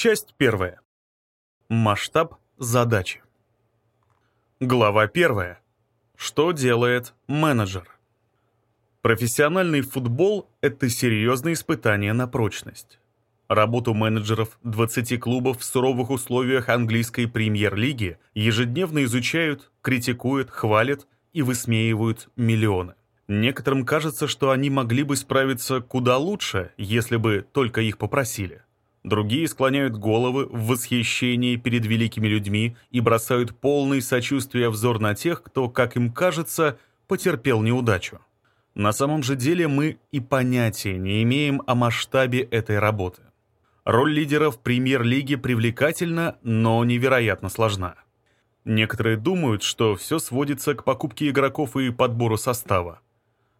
Часть первая. Масштаб задачи. Глава первая. Что делает менеджер? Профессиональный футбол – это серьезное испытание на прочность. Работу менеджеров 20 клубов в суровых условиях английской премьер-лиги ежедневно изучают, критикуют, хвалят и высмеивают миллионы. Некоторым кажется, что они могли бы справиться куда лучше, если бы только их попросили. Другие склоняют головы в восхищении перед великими людьми и бросают полный сочувствия взор на тех, кто, как им кажется, потерпел неудачу. На самом же деле мы и понятия не имеем о масштабе этой работы. Роль лидеров премьер-лиги привлекательна, но невероятно сложна. Некоторые думают, что все сводится к покупке игроков и подбору состава.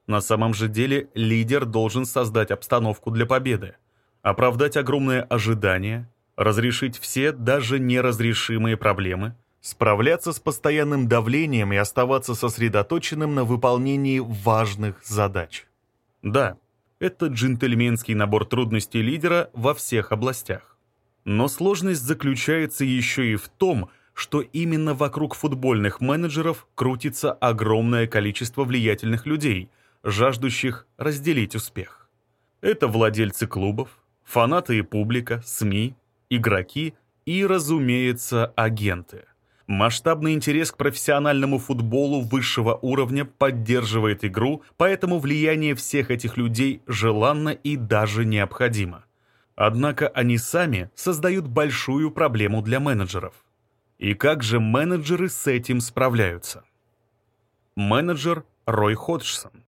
На самом же деле лидер должен создать обстановку для победы, оправдать огромные ожидания, разрешить все даже неразрешимые проблемы, справляться с постоянным давлением и оставаться сосредоточенным на выполнении важных задач. Да, это джентльменский набор трудностей лидера во всех областях. Но сложность заключается еще и в том, что именно вокруг футбольных менеджеров крутится огромное количество влиятельных людей, жаждущих разделить успех. Это владельцы клубов, фанаты и публика, СМИ, игроки и, разумеется, агенты. Масштабный интерес к профессиональному футболу высшего уровня поддерживает игру, поэтому влияние всех этих людей желанно и даже необходимо. Однако они сами создают большую проблему для менеджеров. И как же менеджеры с этим справляются? Менеджер Рой Ходжсон.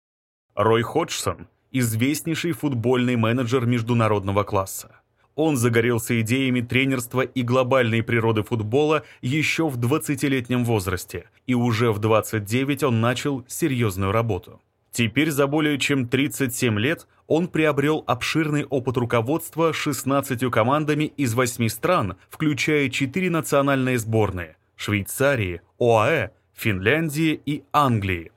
Рой Ходжсон – известнейший футбольный менеджер международного класса. Он загорелся идеями тренерства и глобальной природы футбола еще в 20-летнем возрасте, и уже в 29 он начал серьезную работу. Теперь за более чем 37 лет он приобрел обширный опыт руководства 16 командами из 8 стран, включая 4 национальные сборные – Швейцарии, ОАЭ, Финляндии и Англии.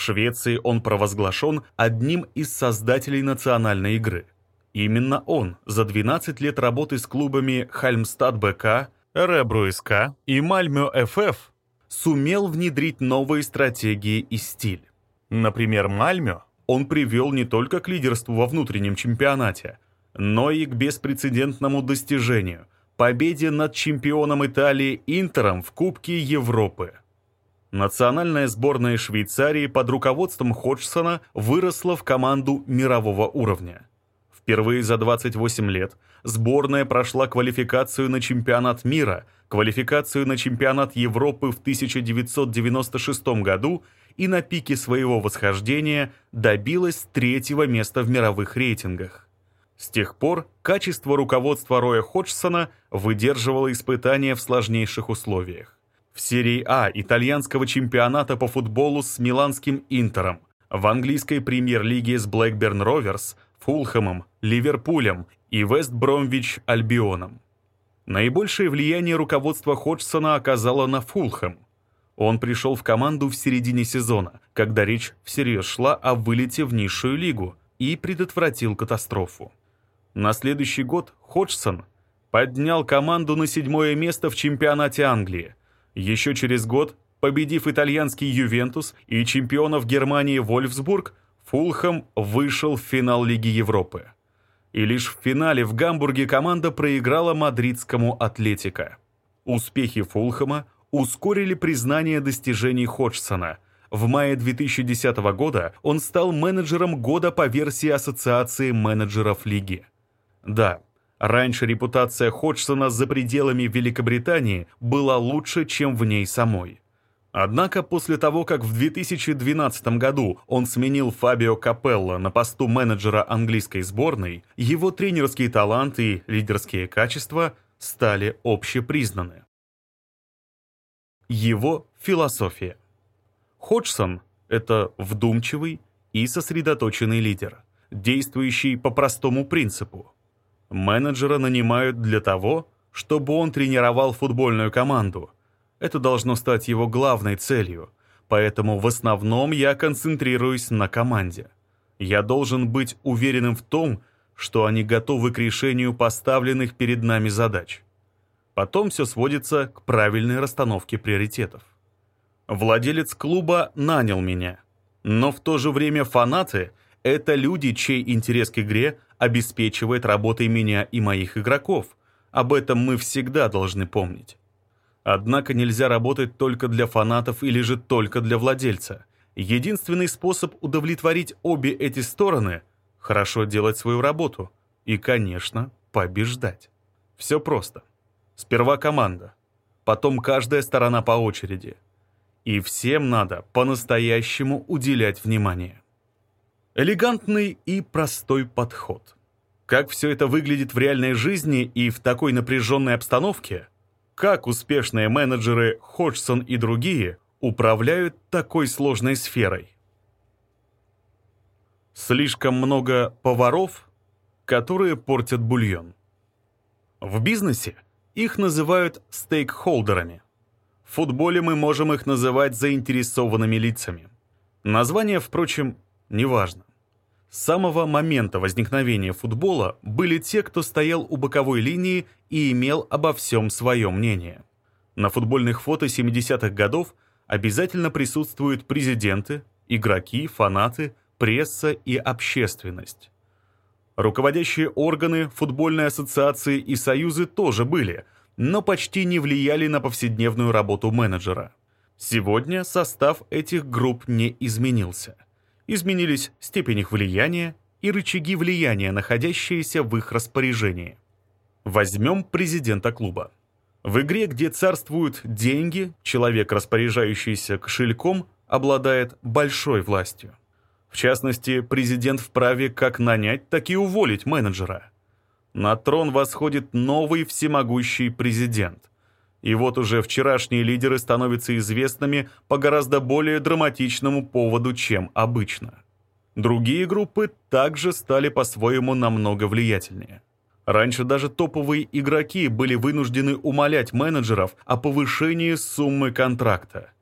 В Швеции он провозглашен одним из создателей национальной игры. Именно он за 12 лет работы с клубами Хальмстад БК, Ребру СК и Мальмё ФФ сумел внедрить новые стратегии и стиль. Например, Мальмё он привел не только к лидерству во внутреннем чемпионате, но и к беспрецедентному достижению – победе над чемпионом Италии Интером в Кубке Европы. Национальная сборная Швейцарии под руководством Ходжсона выросла в команду мирового уровня. Впервые за 28 лет сборная прошла квалификацию на чемпионат мира, квалификацию на чемпионат Европы в 1996 году и на пике своего восхождения добилась третьего места в мировых рейтингах. С тех пор качество руководства Роя Ходжсона выдерживало испытания в сложнейших условиях в серии А итальянского чемпионата по футболу с Миланским Интером, в английской премьер-лиге с Блэкберн Роверс, Фулхэмом, Ливерпулем и Вест-Бромвич Альбионом. Наибольшее влияние руководства Ходжсона оказало на Фулхэм. Он пришел в команду в середине сезона, когда речь всерьез шла о вылете в низшую лигу, и предотвратил катастрофу. На следующий год Ходжсон поднял команду на седьмое место в чемпионате Англии, еще через год, победив итальянский Ювентус и чемпионов Германии Вольфсбург, Фулхэм вышел в финал Лиги Европы. И лишь в финале в Гамбурге команда проиграла мадридскому Атлетико. Успехи Фулхэма ускорили признание достижений Ходжсона. В мае 2010 года он стал менеджером года по версии Ассоциации менеджеров лиги. Да, Раньше репутация Ходжсона за пределами Великобритании была лучше, чем в ней самой. Однако после того, как в 2012 году он сменил Фабио Капелло на посту менеджера английской сборной, его тренерские таланты и лидерские качества стали общепризнаны. Его философия. Ходжсон – это вдумчивый и сосредоточенный лидер, действующий по простому принципу – Менеджера нанимают для того, чтобы он тренировал футбольную команду. Это должно стать его главной целью, поэтому в основном я концентрируюсь на команде. Я должен быть уверенным в том, что они готовы к решению поставленных перед нами задач. Потом все сводится к правильной расстановке приоритетов. Владелец клуба нанял меня, но в то же время фанаты — это люди, чей интерес к игре обеспечивает работой меня и моих игроков. Об этом мы всегда должны помнить. Однако нельзя работать только для фанатов или же только для владельца. Единственный способ удовлетворить обе эти стороны — хорошо делать свою работу и, конечно, побеждать. Все просто. Сперва команда, потом каждая сторона по очереди. И всем надо по-настоящему уделять внимание. Элегантный и простой подход. Как все это выглядит в реальной жизни и в такой напряженной обстановке — как успешные менеджеры Ходжсон и другие управляют такой сложной сферой. Слишком много поваров, которые портят бульон. В бизнесе их называют стейкхолдерами. В футболе мы можем их называть заинтересованными лицами. Название, впрочем, не важно. С самого момента возникновения футбола были те, кто стоял у боковой линии и имел обо всем свое мнение. На футбольных фото 70-х годов обязательно присутствуют президенты, игроки, фанаты, пресса и общественность. Руководящие органы, футбольные ассоциации и союзы тоже были, но почти не влияли на повседневную работу менеджера. Сегодня состав этих групп не изменился – изменились степень их влияния и рычаги влияния, находящиеся в их распоряжении. Возьмем президента клуба. В игре, где царствуют деньги, человек, распоряжающийся кошельком, обладает большой властью. В частности, президент вправе как нанять, так и уволить менеджера. На трон восходит новый всемогущий президент. И вот уже вчерашние лидеры становятся известными по гораздо более драматичному поводу, чем обычно. Другие группы также стали по-своему намного влиятельнее. Раньше даже топовые игроки были вынуждены умолять менеджеров о повышении суммы контракта.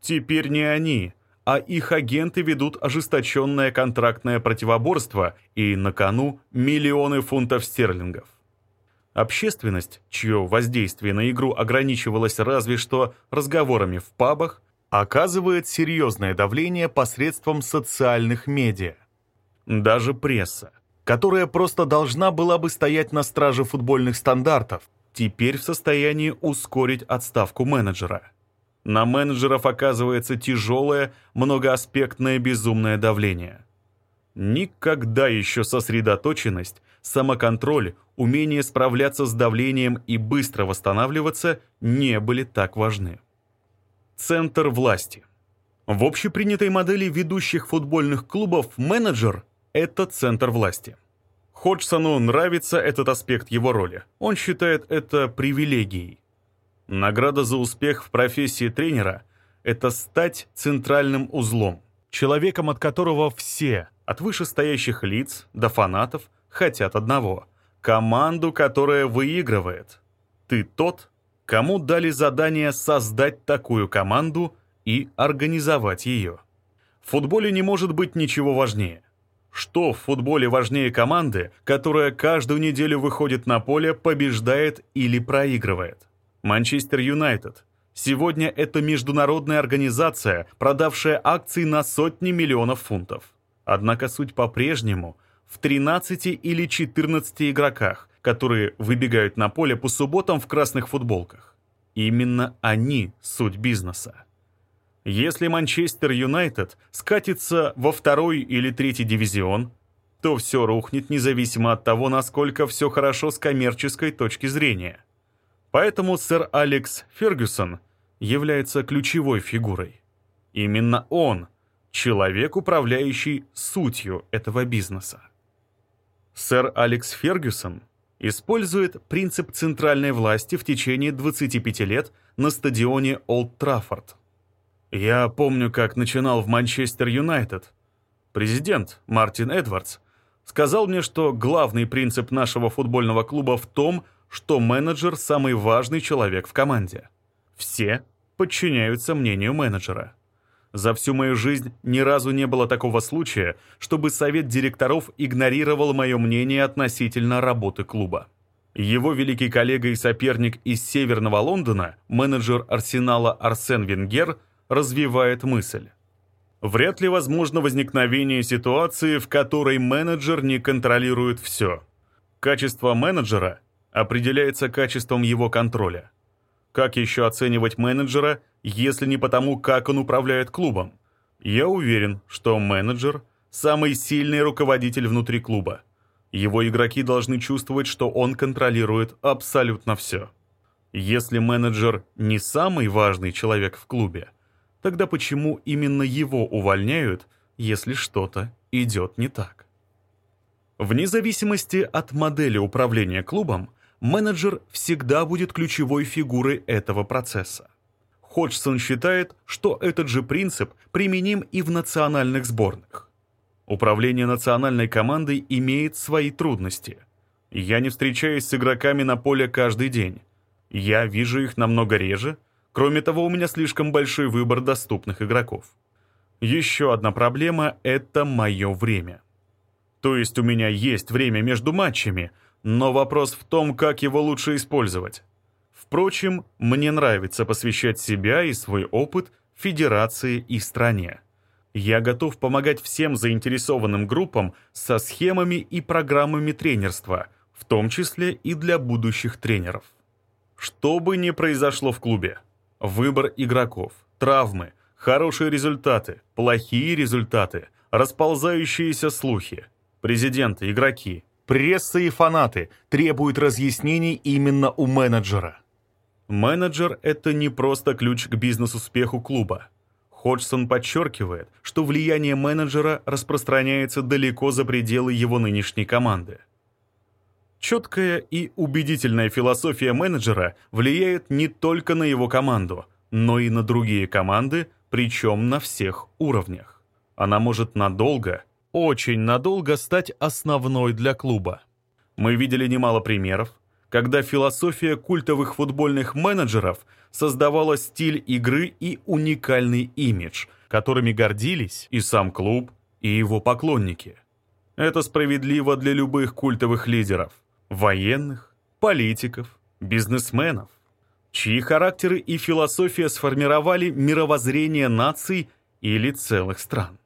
Теперь не они, а их агенты ведут ожесточенное контрактное противоборство, и на кону миллионы фунтов стерлингов. Общественность, чье воздействие на игру ограничивалось разве что разговорами в пабах, оказывает серьезное давление посредством социальных медиа. Даже пресса, которая просто должна была бы стоять на страже футбольных стандартов, теперь в состоянии ускорить отставку менеджера. На менеджеров оказывается тяжелое, многоаспектное безумное давление. Никогда еще сосредоточенность, самоконтроль, умение справляться с давлением и быстро восстанавливаться не были так важны. Центр власти. В общепринятой модели ведущих футбольных клубов менеджер – это центр власти. Ходжсону нравится этот аспект его роли. Он считает это привилегией. Награда за успех в профессии тренера – это стать центральным узлом, человеком, от которого все, от вышестоящих лиц до фанатов, хотят одного — команду, которая выигрывает. Ты тот, кому дали задание создать такую команду и организовать ее. В футболе не может быть ничего важнее. Что в футболе важнее команды, которая каждую неделю выходит на поле, побеждает или проигрывает? Манчестер Юнайтед. Сегодня это международная организация, продавшая акции на сотни миллионов фунтов. Однако суть по-прежнему в 13 или 14 игроках, которые выбегают на поле по субботам в красных футболках. Именно они суть бизнеса. Если Манчестер Юнайтед скатится во второй или третий дивизион, то все рухнет независимо от того, насколько все хорошо с коммерческой точки зрения. Поэтому сэр Алекс Фергюсон является ключевой фигурой. Именно он – человек, управляющий сутью этого бизнеса. Сэр Алекс Фергюсон использует принцип центральной власти в течение 25 лет на стадионе Олд Траффорд. Я помню, как начинал в Манчестер Юнайтед. Президент Мартин Эдвардс сказал мне, что главный принцип нашего футбольного клуба в том, что менеджер – самый важный человек в команде. Все подчиняются мнению менеджера. За всю мою жизнь ни разу не было такого случая, чтобы совет директоров игнорировал мое мнение относительно работы клуба. Его великий коллега и соперник из Северного Лондона, менеджер Арсенала Арсен Венгер, развивает мысль. Вряд ли возможно возникновение ситуации, в которой менеджер не контролирует все. Качество менеджера определяется качеством его контроля. Как еще оценивать менеджера, если не потому, как он управляет клубом? Я уверен, что менеджер – самый сильный руководитель внутри клуба. Его игроки должны чувствовать, что он контролирует абсолютно все. Если менеджер не самый важный человек в клубе, тогда почему именно его увольняют, если что-то идет не так? Вне зависимости от модели управления клубом, менеджер всегда будет ключевой фигурой этого процесса. Ходжсон считает, что этот же принцип применим и в национальных сборных. Управление национальной командой имеет свои трудности. Я не встречаюсь с игроками на поле каждый день. Я вижу их намного реже. Кроме того, у меня слишком большой выбор доступных игроков. Еще одна проблема — это мое время. То есть у меня есть время между матчами, но вопрос в том, как его лучше использовать. Впрочем, мне нравится посвящать себя и свой опыт федерации и стране. Я готов помогать всем заинтересованным группам со схемами и программами тренерства, в том числе и для будущих тренеров. Что бы ни произошло в клубе, выбор игроков, травмы, хорошие результаты, плохие результаты, расползающиеся слухи, Президенты, игроки, пресса и фанаты требуют разъяснений именно у менеджера. Менеджер — это не просто ключ к бизнес-успеху клуба. Ходжсон подчеркивает, что влияние менеджера распространяется далеко за пределы его нынешней команды. Четкая и убедительная философия менеджера влияет не только на его команду, но и на другие команды, причем на всех уровнях. Она может надолго очень надолго стать основной для клуба. Мы видели немало примеров, когда философия культовых футбольных менеджеров создавала стиль игры и уникальный имидж, которыми гордились и сам клуб, и его поклонники. Это справедливо для любых культовых лидеров – военных, политиков, бизнесменов, чьи характеры и философия сформировали мировоззрение наций или целых стран.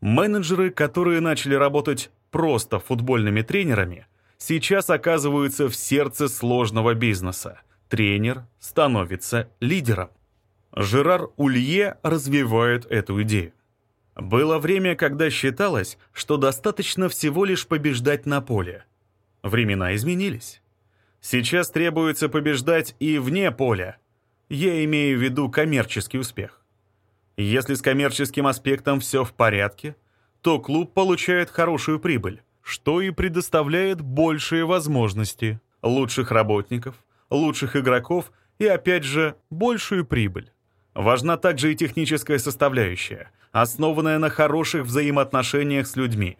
Менеджеры, которые начали работать просто футбольными тренерами, сейчас оказываются в сердце сложного бизнеса. Тренер становится лидером. Жерар Улье развивает эту идею. Было время, когда считалось, что достаточно всего лишь побеждать на поле. Времена изменились. Сейчас требуется побеждать и вне поля. Я имею в виду коммерческий успех. Если с коммерческим аспектом все в порядке, то клуб получает хорошую прибыль, что и предоставляет большие возможности, лучших работников, лучших игроков и, опять же, большую прибыль. Важна также и техническая составляющая, основанная на хороших взаимоотношениях с людьми.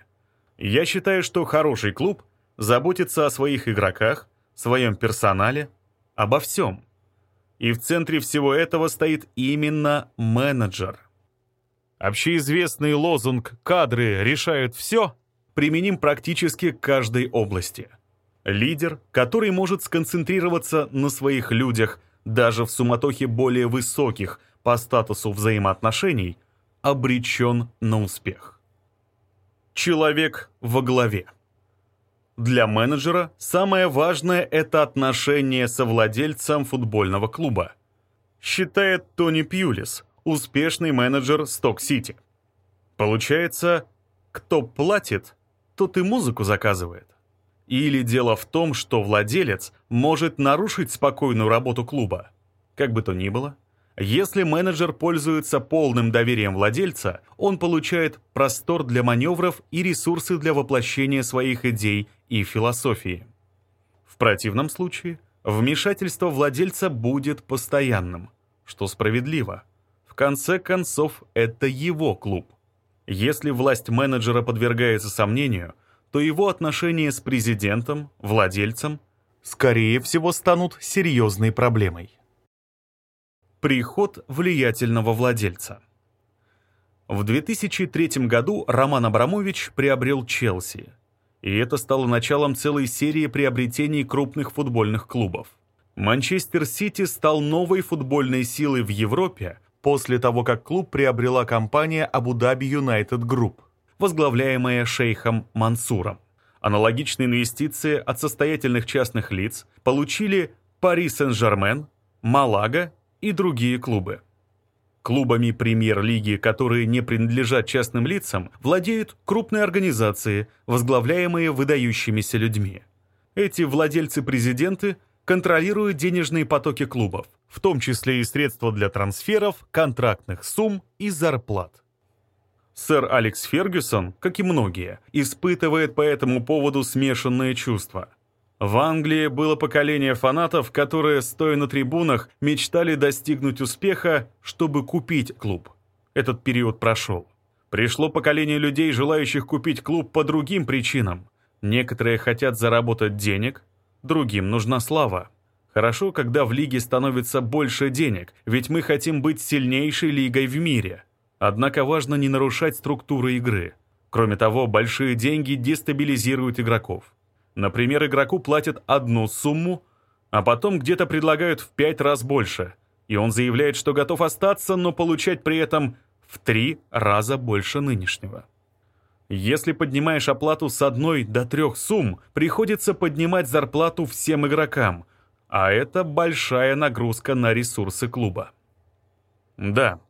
Я считаю, что хороший клуб заботится о своих игроках, своем персонале, обо всем – и в центре всего этого стоит именно менеджер. Общеизвестный лозунг «кадры решают все» применим практически к каждой области. Лидер, который может сконцентрироваться на своих людях даже в суматохе более высоких по статусу взаимоотношений, обречен на успех. Человек во главе. Для менеджера самое важное – это отношение со владельцем футбольного клуба. Считает Тони Пьюлис, успешный менеджер Сток-Сити. Получается, кто платит, тот и музыку заказывает. Или дело в том, что владелец может нарушить спокойную работу клуба. Как бы то ни было, если менеджер пользуется полным доверием владельца, он получает простор для маневров и ресурсы для воплощения своих идей и философии. В противном случае вмешательство владельца будет постоянным, что справедливо. В конце концов, это его клуб. Если власть менеджера подвергается сомнению, то его отношения с президентом, владельцем, скорее всего, станут серьезной проблемой. Приход влиятельного владельца. В 2003 году Роман Абрамович приобрел Челси. И это стало началом целой серии приобретений крупных футбольных клубов. Манчестер Сити стал новой футбольной силой в Европе после того, как клуб приобрела компания Dhabi United Group, возглавляемая шейхом Мансуром. Аналогичные инвестиции от состоятельных частных лиц получили Пари Сен-Жермен, Малага и другие клубы. Клубами премьер-лиги, которые не принадлежат частным лицам, владеют крупные организации, возглавляемые выдающимися людьми. Эти владельцы-президенты контролируют денежные потоки клубов, в том числе и средства для трансферов, контрактных сумм и зарплат. Сэр Алекс Фергюсон, как и многие, испытывает по этому поводу смешанные чувства. В Англии было поколение фанатов, которые, стоя на трибунах, мечтали достигнуть успеха, чтобы купить клуб. Этот период прошел. Пришло поколение людей, желающих купить клуб по другим причинам. Некоторые хотят заработать денег, другим нужна слава. Хорошо, когда в лиге становится больше денег, ведь мы хотим быть сильнейшей лигой в мире – Однако важно не нарушать структуру игры. Кроме того, большие деньги дестабилизируют игроков. Например, игроку платят одну сумму, а потом где-то предлагают в пять раз больше, и он заявляет, что готов остаться, но получать при этом в три раза больше нынешнего. Если поднимаешь оплату с одной до трех сумм, приходится поднимать зарплату всем игрокам, а это большая нагрузка на ресурсы клуба. Да,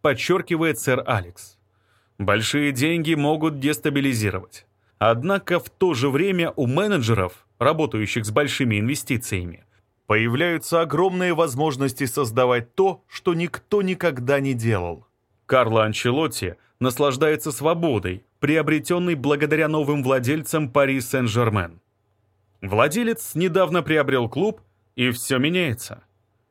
подчеркивает сэр Алекс. Большие деньги могут дестабилизировать. Однако в то же время у менеджеров, работающих с большими инвестициями, появляются огромные возможности создавать то, что никто никогда не делал. Карло Анчелотти наслаждается свободой, приобретенной благодаря новым владельцам Пари Сен-Жермен. Владелец недавно приобрел клуб, и все меняется.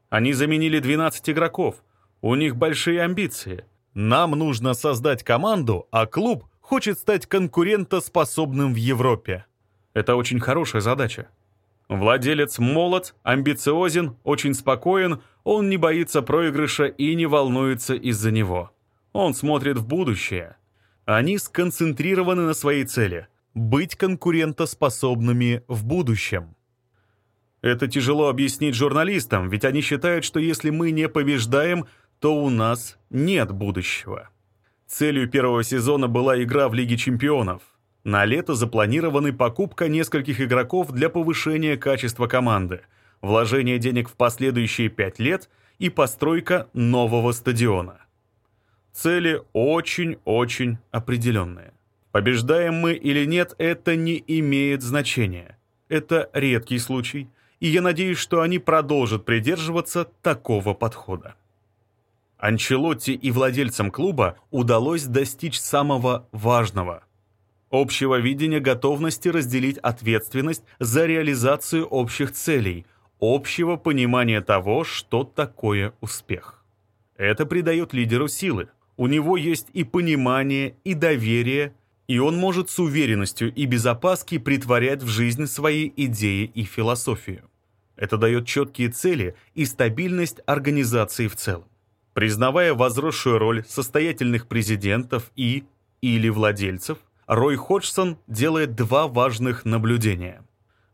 Они заменили 12 игроков, у них большие амбиции. Нам нужно создать команду, а клуб хочет стать конкурентоспособным в Европе. Это очень хорошая задача. Владелец молод, амбициозен, очень спокоен, он не боится проигрыша и не волнуется из-за него. Он смотрит в будущее. Они сконцентрированы на своей цели – быть конкурентоспособными в будущем. Это тяжело объяснить журналистам, ведь они считают, что если мы не побеждаем – то у нас нет будущего. Целью первого сезона была игра в Лиге чемпионов. На лето запланированы покупка нескольких игроков для повышения качества команды, вложение денег в последующие пять лет и постройка нового стадиона. Цели очень-очень определенные. Побеждаем мы или нет, это не имеет значения. Это редкий случай, и я надеюсь, что они продолжат придерживаться такого подхода. Анчелотти и владельцам клуба удалось достичь самого важного – общего видения готовности разделить ответственность за реализацию общих целей, общего понимания того, что такое успех. Это придает лидеру силы. У него есть и понимание, и доверие, и он может с уверенностью и без опаски притворять в жизнь свои идеи и философию. Это дает четкие цели и стабильность организации в целом признавая возросшую роль состоятельных президентов и или владельцев, Рой Ходжсон делает два важных наблюдения.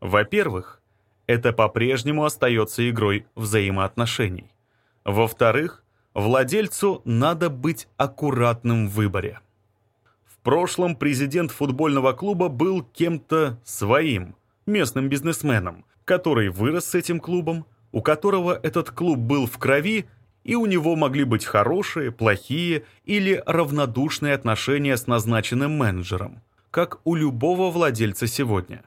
Во-первых, это по-прежнему остается игрой взаимоотношений. Во-вторых, владельцу надо быть аккуратным в выборе. В прошлом президент футбольного клуба был кем-то своим, местным бизнесменом, который вырос с этим клубом, у которого этот клуб был в крови и у него могли быть хорошие, плохие или равнодушные отношения с назначенным менеджером, как у любого владельца сегодня.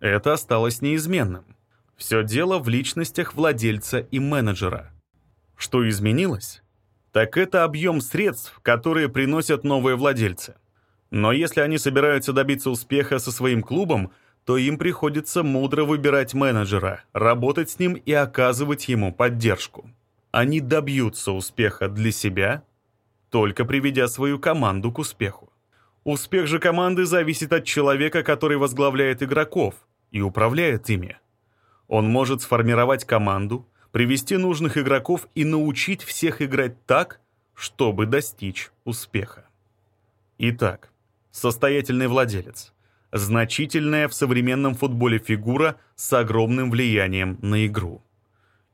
Это осталось неизменным. Все дело в личностях владельца и менеджера. Что изменилось? Так это объем средств, которые приносят новые владельцы. Но если они собираются добиться успеха со своим клубом, то им приходится мудро выбирать менеджера, работать с ним и оказывать ему поддержку они добьются успеха для себя, только приведя свою команду к успеху. Успех же команды зависит от человека, который возглавляет игроков и управляет ими. Он может сформировать команду, привести нужных игроков и научить всех играть так, чтобы достичь успеха. Итак, состоятельный владелец. Значительная в современном футболе фигура с огромным влиянием на игру.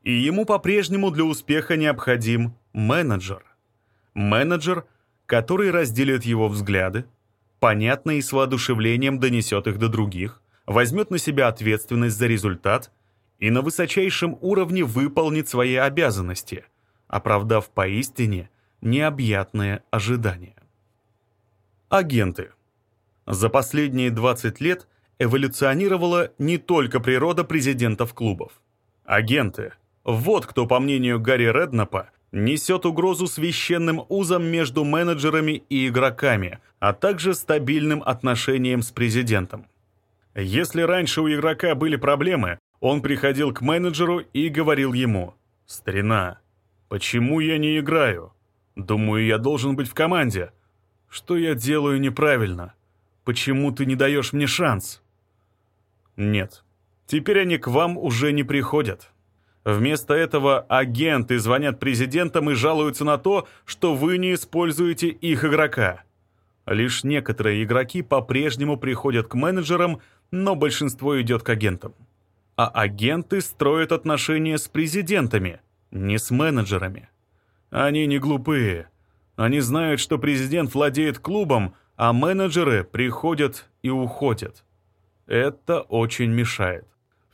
И ему по-прежнему для успеха необходим менеджер. Менеджер, который разделит его взгляды, понятно и с воодушевлением донесет их до других, возьмет на себя ответственность за результат и на высочайшем уровне выполнит свои обязанности, оправдав поистине необъятное ожидание. Агенты. За последние 20 лет эволюционировала не только природа президентов клубов. Агенты – вот кто, по мнению Гарри Реднапа, несет угрозу священным узам между менеджерами и игроками, а также стабильным отношениям с президентом. Если раньше у игрока были проблемы, он приходил к менеджеру и говорил ему «Старина, почему я не играю? Думаю, я должен быть в команде. Что я делаю неправильно? Почему ты не даешь мне шанс?» Нет, теперь они к вам уже не приходят. Вместо этого агенты звонят президентам и жалуются на то, что вы не используете их игрока. Лишь некоторые игроки по-прежнему приходят к менеджерам, но большинство идет к агентам. А агенты строят отношения с президентами, не с менеджерами. Они не глупые. Они знают, что президент владеет клубом, а менеджеры приходят и уходят. Это очень мешает.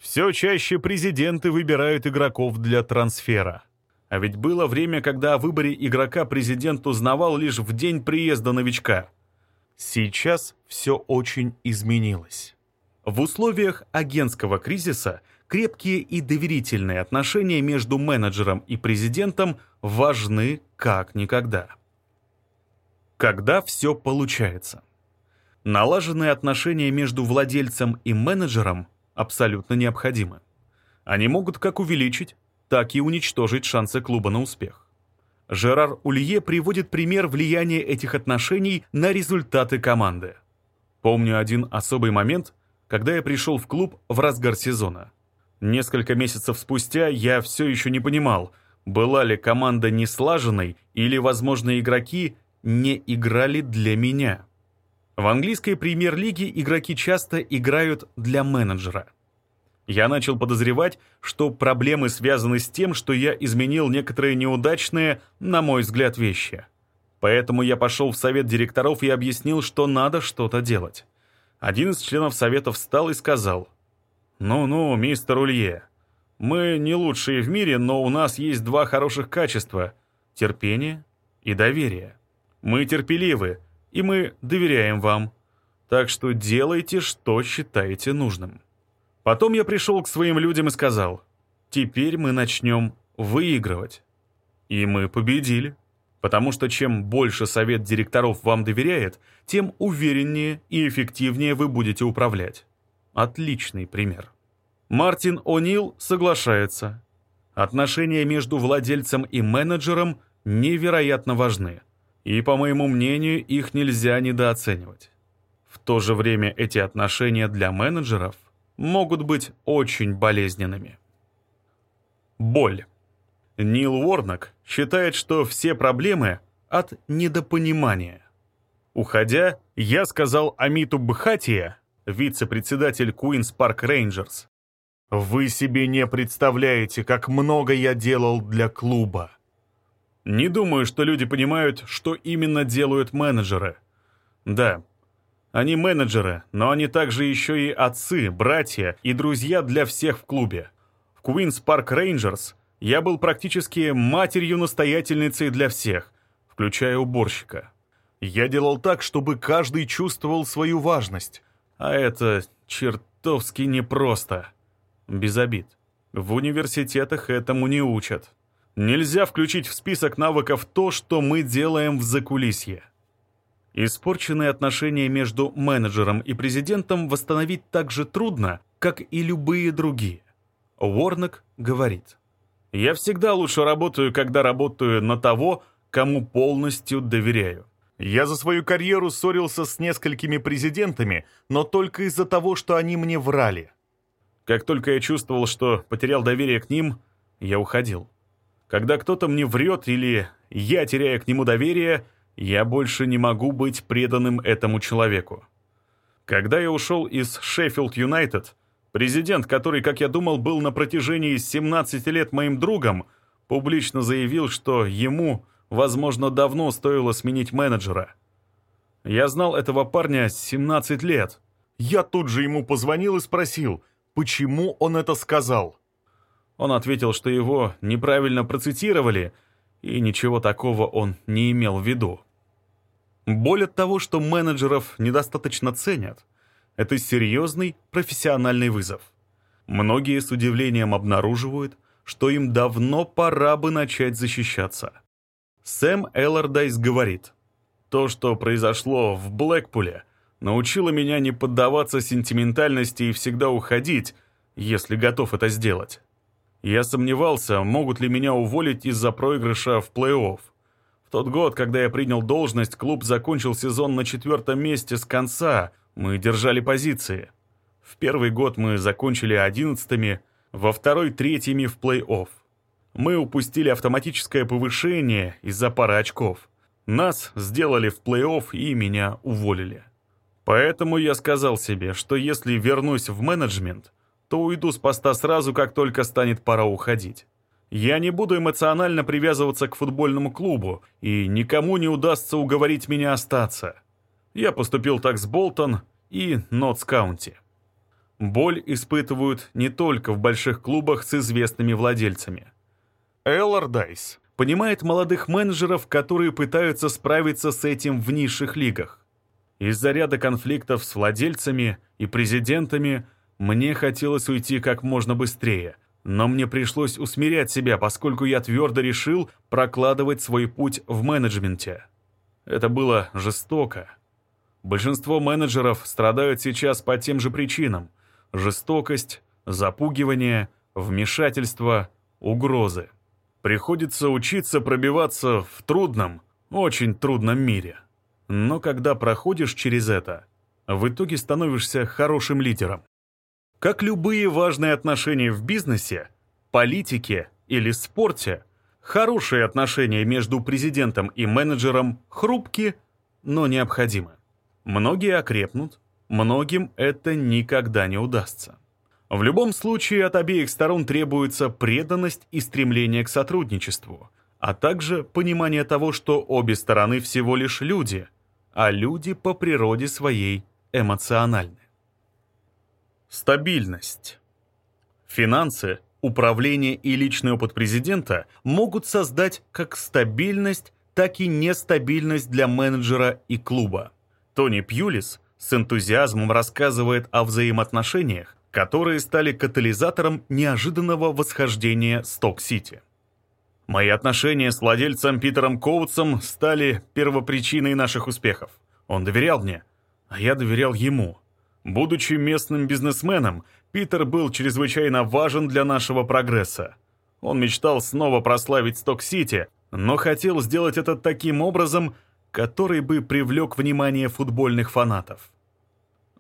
Все чаще президенты выбирают игроков для трансфера. А ведь было время, когда о выборе игрока президент узнавал лишь в день приезда новичка. Сейчас все очень изменилось. В условиях агентского кризиса крепкие и доверительные отношения между менеджером и президентом важны как никогда. Когда все получается. Налаженные отношения между владельцем и менеджером абсолютно необходимы. Они могут как увеличить, так и уничтожить шансы клуба на успех. Жерар Улье приводит пример влияния этих отношений на результаты команды. Помню один особый момент, когда я пришел в клуб в разгар сезона. Несколько месяцев спустя я все еще не понимал, была ли команда не слаженной или, возможно, игроки не играли для меня. В английской премьер-лиге игроки часто играют для менеджера. Я начал подозревать, что проблемы связаны с тем, что я изменил некоторые неудачные, на мой взгляд, вещи. Поэтому я пошел в совет директоров и объяснил, что надо что-то делать. Один из членов совета встал и сказал, «Ну-ну, мистер Улье, мы не лучшие в мире, но у нас есть два хороших качества — терпение и доверие. Мы терпеливы, и мы доверяем вам. Так что делайте, что считаете нужным». Потом я пришел к своим людям и сказал, «Теперь мы начнем выигрывать». И мы победили. Потому что чем больше совет директоров вам доверяет, тем увереннее и эффективнее вы будете управлять. Отличный пример. Мартин О'Нил соглашается. Отношения между владельцем и менеджером невероятно важны и, по моему мнению, их нельзя недооценивать. В то же время эти отношения для менеджеров могут быть очень болезненными. Боль. Нил Уорнок считает, что все проблемы от недопонимания. Уходя, я сказал Амиту Бхатия, вице-председатель Queen's Park Rangers, «Вы себе не представляете, как много я делал для клуба. Не думаю, что люди понимают, что именно делают менеджеры. Да, они менеджеры, но они также еще и отцы, братья и друзья для всех в клубе. В Queen's Park Rangers я был практически матерью-настоятельницей для всех, включая уборщика. Я делал так, чтобы каждый чувствовал свою важность. А это чертовски непросто. Без обид. В университетах этому не учат. Нельзя включить в список навыков то, что мы делаем в закулисье. Испорченные отношения между менеджером и президентом восстановить так же трудно, как и любые другие. Уорнок говорит, «Я всегда лучше работаю, когда работаю на того, кому полностью доверяю. Я за свою карьеру ссорился с несколькими президентами, но только из-за того, что они мне врали. Как только я чувствовал, что потерял доверие к ним, я уходил. Когда кто-то мне врет или я теряю к нему доверие, я больше не могу быть преданным этому человеку. Когда я ушел из Шеффилд Юнайтед, президент, который, как я думал, был на протяжении 17 лет моим другом, публично заявил, что ему, возможно, давно стоило сменить менеджера. Я знал этого парня 17 лет. Я тут же ему позвонил и спросил, почему он это сказал. Он ответил, что его неправильно процитировали, и ничего такого он не имел в виду. Боль от того, что менеджеров недостаточно ценят, это серьезный профессиональный вызов. Многие с удивлением обнаруживают, что им давно пора бы начать защищаться. Сэм Эллардайс говорит, «То, что произошло в Блэкпуле, научило меня не поддаваться сентиментальности и всегда уходить, если готов это сделать. Я сомневался, могут ли меня уволить из-за проигрыша в плей-офф. В тот год, когда я принял должность, клуб закончил сезон на четвертом месте с конца, мы держали позиции. В первый год мы закончили одиннадцатыми, во второй — третьими в плей-офф. Мы упустили автоматическое повышение из-за пары очков. Нас сделали в плей-офф и меня уволили. Поэтому я сказал себе, что если вернусь в менеджмент — то уйду с поста сразу, как только станет пора уходить. Я не буду эмоционально привязываться к футбольному клубу, и никому не удастся уговорить меня остаться. Я поступил так с Болтон и Нотс Каунти. Боль испытывают не только в больших клубах с известными владельцами. Эллардайс понимает молодых менеджеров, которые пытаются справиться с этим в низших лигах. Из-за ряда конфликтов с владельцами и президентами мне хотелось уйти как можно быстрее, но мне пришлось усмирять себя, поскольку я твердо решил прокладывать свой путь в менеджменте. Это было жестоко. Большинство менеджеров страдают сейчас по тем же причинам. Жестокость, запугивание, вмешательство, угрозы. Приходится учиться пробиваться в трудном, очень трудном мире. Но когда проходишь через это, в итоге становишься хорошим лидером. Как любые важные отношения в бизнесе, политике или спорте, хорошие отношения между президентом и менеджером хрупки, но необходимы. Многие окрепнут, многим это никогда не удастся. В любом случае от обеих сторон требуется преданность и стремление к сотрудничеству, а также понимание того, что обе стороны всего лишь люди, а люди по природе своей эмоциональны. Стабильность. Финансы, управление и личный опыт президента могут создать как стабильность, так и нестабильность для менеджера и клуба. Тони Пьюлис с энтузиазмом рассказывает о взаимоотношениях, которые стали катализатором неожиданного восхождения Сток-Сити. Мои отношения с владельцем Питером Коутсом стали первопричиной наших успехов. Он доверял мне, а я доверял ему – Будучи местным бизнесменом, Питер был чрезвычайно важен для нашего прогресса. Он мечтал снова прославить Сток-Сити, но хотел сделать это таким образом, который бы привлек внимание футбольных фанатов.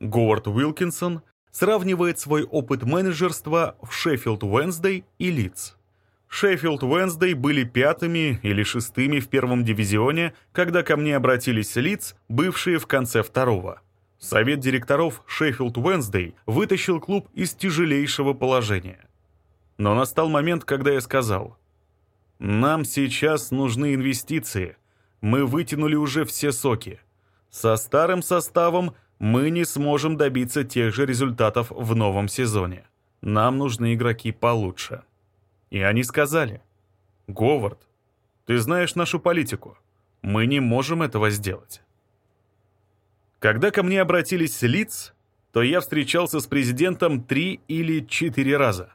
Говард Уилкинсон сравнивает свой опыт менеджерства в Шеффилд Уэнсдей и Лидс. Шеффилд Уэнсдей были пятыми или шестыми в первом дивизионе, когда ко мне обратились Лидс, бывшие в конце второго. Совет директоров Шеффилд Уэнсдей вытащил клуб из тяжелейшего положения. Но настал момент, когда я сказал, «Нам сейчас нужны инвестиции. Мы вытянули уже все соки. Со старым составом мы не сможем добиться тех же результатов в новом сезоне. Нам нужны игроки получше». И они сказали, «Говард, ты знаешь нашу политику. Мы не можем этого сделать». Когда ко мне обратились лиц, то я встречался с президентом три или четыре раза.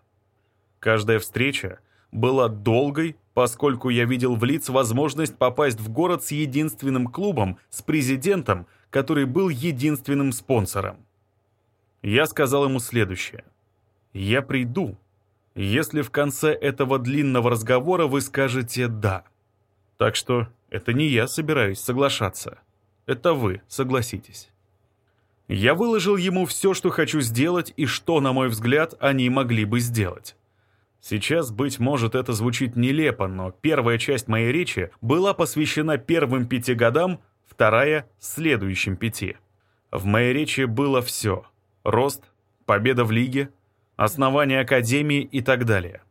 Каждая встреча была долгой, поскольку я видел в лиц возможность попасть в город с единственным клубом, с президентом, который был единственным спонсором. Я сказал ему следующее. «Я приду, если в конце этого длинного разговора вы скажете «да». Так что это не я собираюсь соглашаться. Это вы, согласитесь. Я выложил ему все, что хочу сделать и что, на мой взгляд, они могли бы сделать. Сейчас, быть может, это звучит нелепо, но первая часть моей речи была посвящена первым пяти годам, вторая — следующим пяти. В моей речи было все — рост, победа в лиге, основание академии и так далее.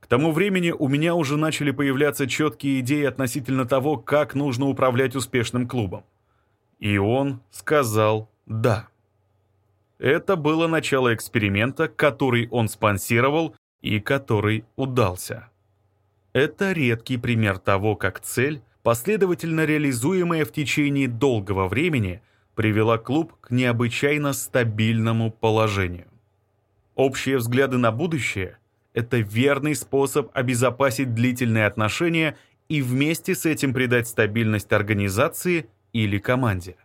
К тому времени у меня уже начали появляться четкие идеи относительно того, как нужно управлять успешным клубом. И он сказал «да». Это было начало эксперимента, который он спонсировал и который удался. Это редкий пример того, как цель, последовательно реализуемая в течение долгого времени, привела клуб к необычайно стабильному положению. Общие взгляды на будущее – это верный способ обезопасить длительные отношения и вместе с этим придать стабильность организации или команде.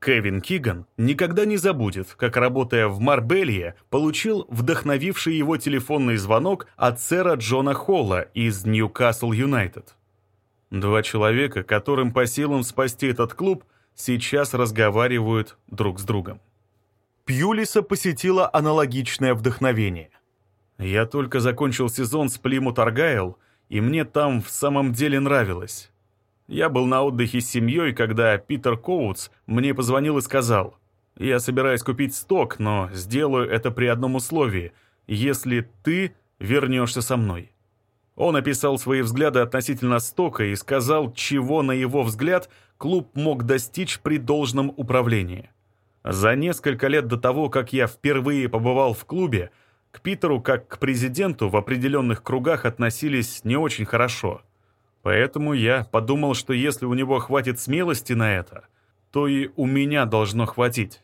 Кевин Киган никогда не забудет, как, работая в Марбелье, получил вдохновивший его телефонный звонок от сэра Джона Холла из Ньюкасл Юнайтед. Два человека, которым по силам спасти этот клуб, сейчас разговаривают друг с другом. Пьюлиса посетило аналогичное вдохновение. «Я только закончил сезон с Плимут Аргайл, и мне там в самом деле нравилось. Я был на отдыхе с семьей, когда Питер Коутс мне позвонил и сказал, «Я собираюсь купить сток, но сделаю это при одном условии, если ты вернешься со мной». Он описал свои взгляды относительно стока и сказал, чего, на его взгляд, клуб мог достичь при должном управлении. За несколько лет до того, как я впервые побывал в клубе, к Питеру как к президенту в определенных кругах относились не очень хорошо – Поэтому я подумал, что если у него хватит смелости на это, то и у меня должно хватить.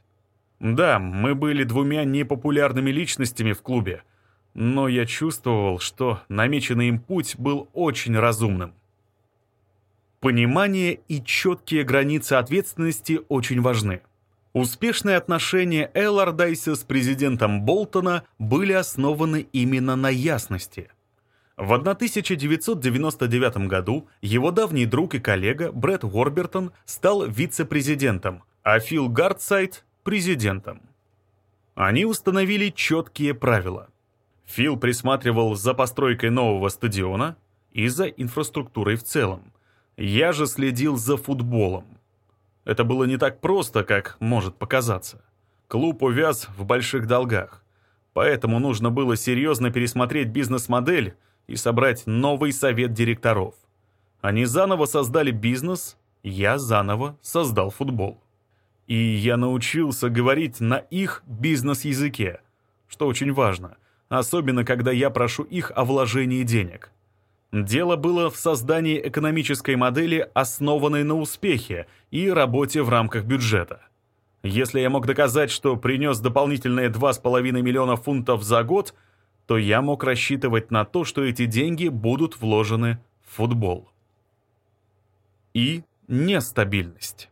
Да, мы были двумя непопулярными личностями в клубе, но я чувствовал, что намеченный им путь был очень разумным. Понимание и четкие границы ответственности очень важны. Успешные отношения Эллардайса с президентом Болтона были основаны именно на ясности – в 1999 году его давний друг и коллега Брэд Уорбертон стал вице-президентом, а Фил Гардсайд – президентом. Они установили четкие правила. Фил присматривал за постройкой нового стадиона и за инфраструктурой в целом. Я же следил за футболом. Это было не так просто, как может показаться. Клуб увяз в больших долгах. Поэтому нужно было серьезно пересмотреть бизнес-модель и собрать новый совет директоров. Они заново создали бизнес, я заново создал футбол. И я научился говорить на их бизнес-языке, что очень важно, особенно когда я прошу их о вложении денег. Дело было в создании экономической модели, основанной на успехе и работе в рамках бюджета. Если я мог доказать, что принес дополнительные 2,5 миллиона фунтов за год – то я мог рассчитывать на то, что эти деньги будут вложены в футбол. И нестабильность.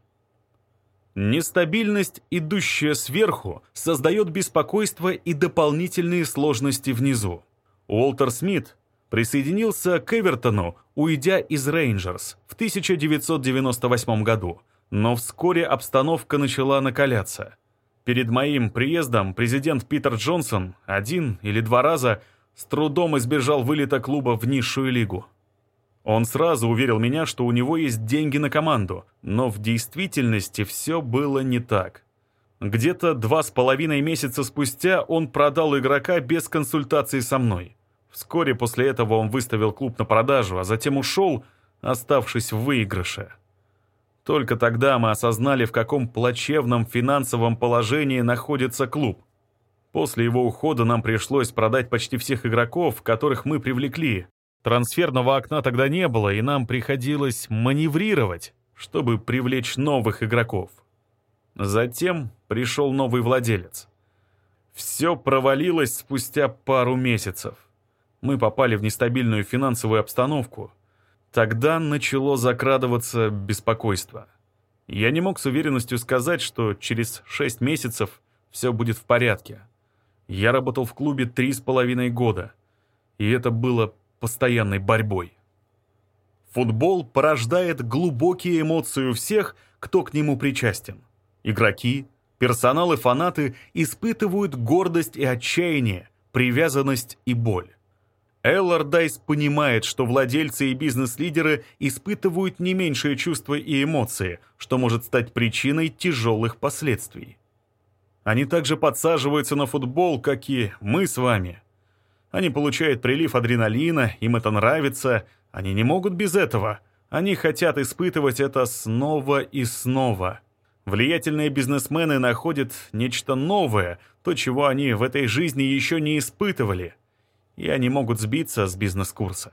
Нестабильность, идущая сверху, создает беспокойство и дополнительные сложности внизу. Уолтер Смит присоединился к Эвертону, уйдя из Рейнджерс в 1998 году, но вскоре обстановка начала накаляться – Перед моим приездом президент Питер Джонсон один или два раза с трудом избежал вылета клуба в низшую лигу. Он сразу уверил меня, что у него есть деньги на команду, но в действительности все было не так. Где-то два с половиной месяца спустя он продал игрока без консультации со мной. Вскоре после этого он выставил клуб на продажу, а затем ушел, оставшись в выигрыше. Только тогда мы осознали, в каком плачевном финансовом положении находится клуб. После его ухода нам пришлось продать почти всех игроков, которых мы привлекли. Трансферного окна тогда не было, и нам приходилось маневрировать, чтобы привлечь новых игроков. Затем пришел новый владелец. Все провалилось спустя пару месяцев. Мы попали в нестабильную финансовую обстановку – Тогда начало закрадываться беспокойство. Я не мог с уверенностью сказать, что через шесть месяцев все будет в порядке. Я работал в клубе три с половиной года, и это было постоянной борьбой. Футбол порождает глубокие эмоции у всех, кто к нему причастен. Игроки, персонал и фанаты испытывают гордость и отчаяние, привязанность и боль. Эллардайс понимает, что владельцы и бизнес-лидеры испытывают не меньшие чувства и эмоции, что может стать причиной тяжелых последствий. Они также подсаживаются на футбол, как и мы с вами. Они получают прилив адреналина, им это нравится, они не могут без этого. Они хотят испытывать это снова и снова. Влиятельные бизнесмены находят нечто новое, то, чего они в этой жизни еще не испытывали – и они могут сбиться с бизнес-курса.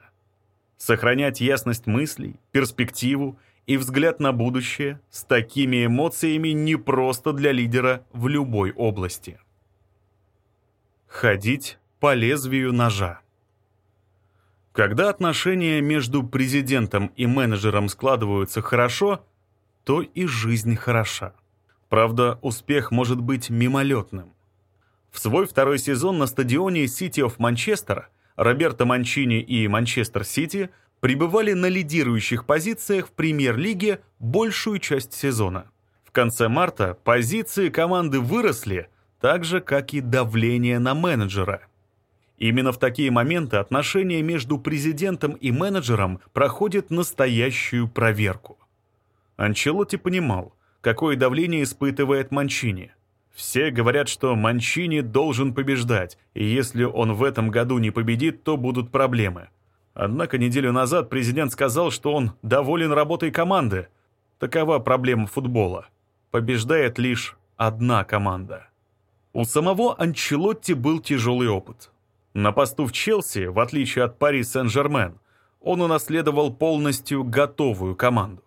Сохранять ясность мыслей, перспективу и взгляд на будущее с такими эмоциями не просто для лидера в любой области. Ходить по лезвию ножа. Когда отношения между президентом и менеджером складываются хорошо, то и жизнь хороша. Правда, успех может быть мимолетным. В свой второй сезон на стадионе City of Manchester Роберто Манчини и Манчестер Сити пребывали на лидирующих позициях в премьер-лиге большую часть сезона. В конце марта позиции команды выросли, так же, как и давление на менеджера. Именно в такие моменты отношения между президентом и менеджером проходят настоящую проверку. Анчелотти понимал, какое давление испытывает Манчини – все говорят, что Манчини должен побеждать, и если он в этом году не победит, то будут проблемы. Однако неделю назад президент сказал, что он доволен работой команды. Такова проблема футбола. Побеждает лишь одна команда. У самого Анчелотти был тяжелый опыт. На посту в Челси, в отличие от Пари Сен-Жермен, он унаследовал полностью готовую команду.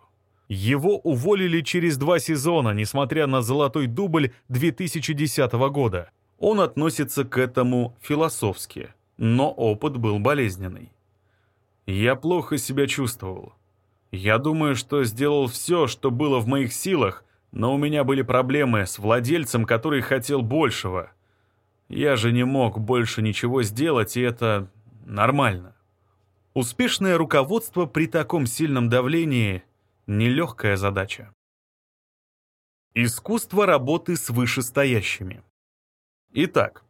Его уволили через два сезона, несмотря на золотой дубль 2010 года. Он относится к этому философски, но опыт был болезненный. Я плохо себя чувствовал. Я думаю, что сделал все, что было в моих силах, но у меня были проблемы с владельцем, который хотел большего. Я же не мог больше ничего сделать, и это нормально. Успешное руководство при таком сильном давлении Нелегкая задача. Искусство работы с вышестоящими. Итак,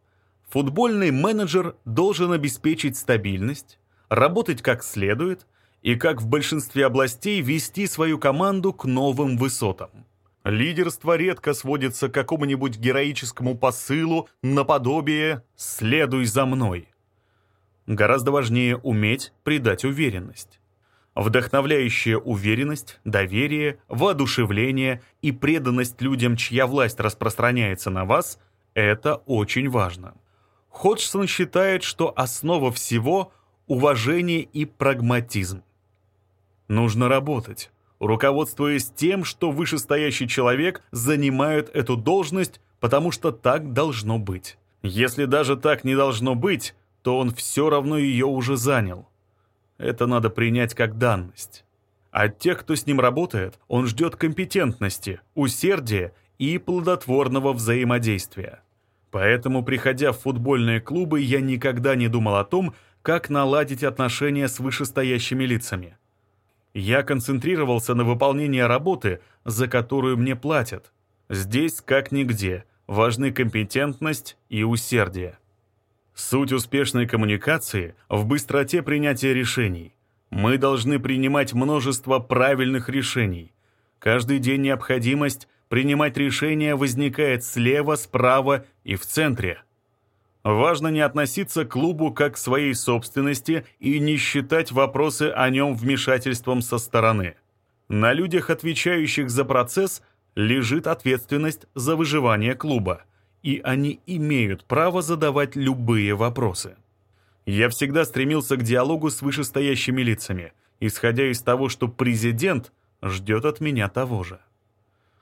футбольный менеджер должен обеспечить стабильность, работать как следует и, как в большинстве областей, вести свою команду к новым высотам. Лидерство редко сводится к какому-нибудь героическому посылу наподобие «следуй за мной». Гораздо важнее уметь придать уверенность. Вдохновляющая уверенность, доверие, воодушевление и преданность людям, чья власть распространяется на вас – это очень важно. Ходжсон считает, что основа всего – уважение и прагматизм. Нужно работать, руководствуясь тем, что вышестоящий человек занимает эту должность, потому что так должно быть. Если даже так не должно быть, то он все равно ее уже занял – это надо принять как данность. От тех, кто с ним работает, он ждет компетентности, усердия и плодотворного взаимодействия. Поэтому, приходя в футбольные клубы, я никогда не думал о том, как наладить отношения с вышестоящими лицами. Я концентрировался на выполнении работы, за которую мне платят. Здесь, как нигде, важны компетентность и усердие. Суть успешной коммуникации в быстроте принятия решений. Мы должны принимать множество правильных решений. Каждый день необходимость принимать решения возникает слева, справа и в центре. Важно не относиться к клубу как к своей собственности и не считать вопросы о нем вмешательством со стороны. На людях, отвечающих за процесс, лежит ответственность за выживание клуба – и они имеют право задавать любые вопросы. Я всегда стремился к диалогу с вышестоящими лицами, исходя из того, что президент ждет от меня того же.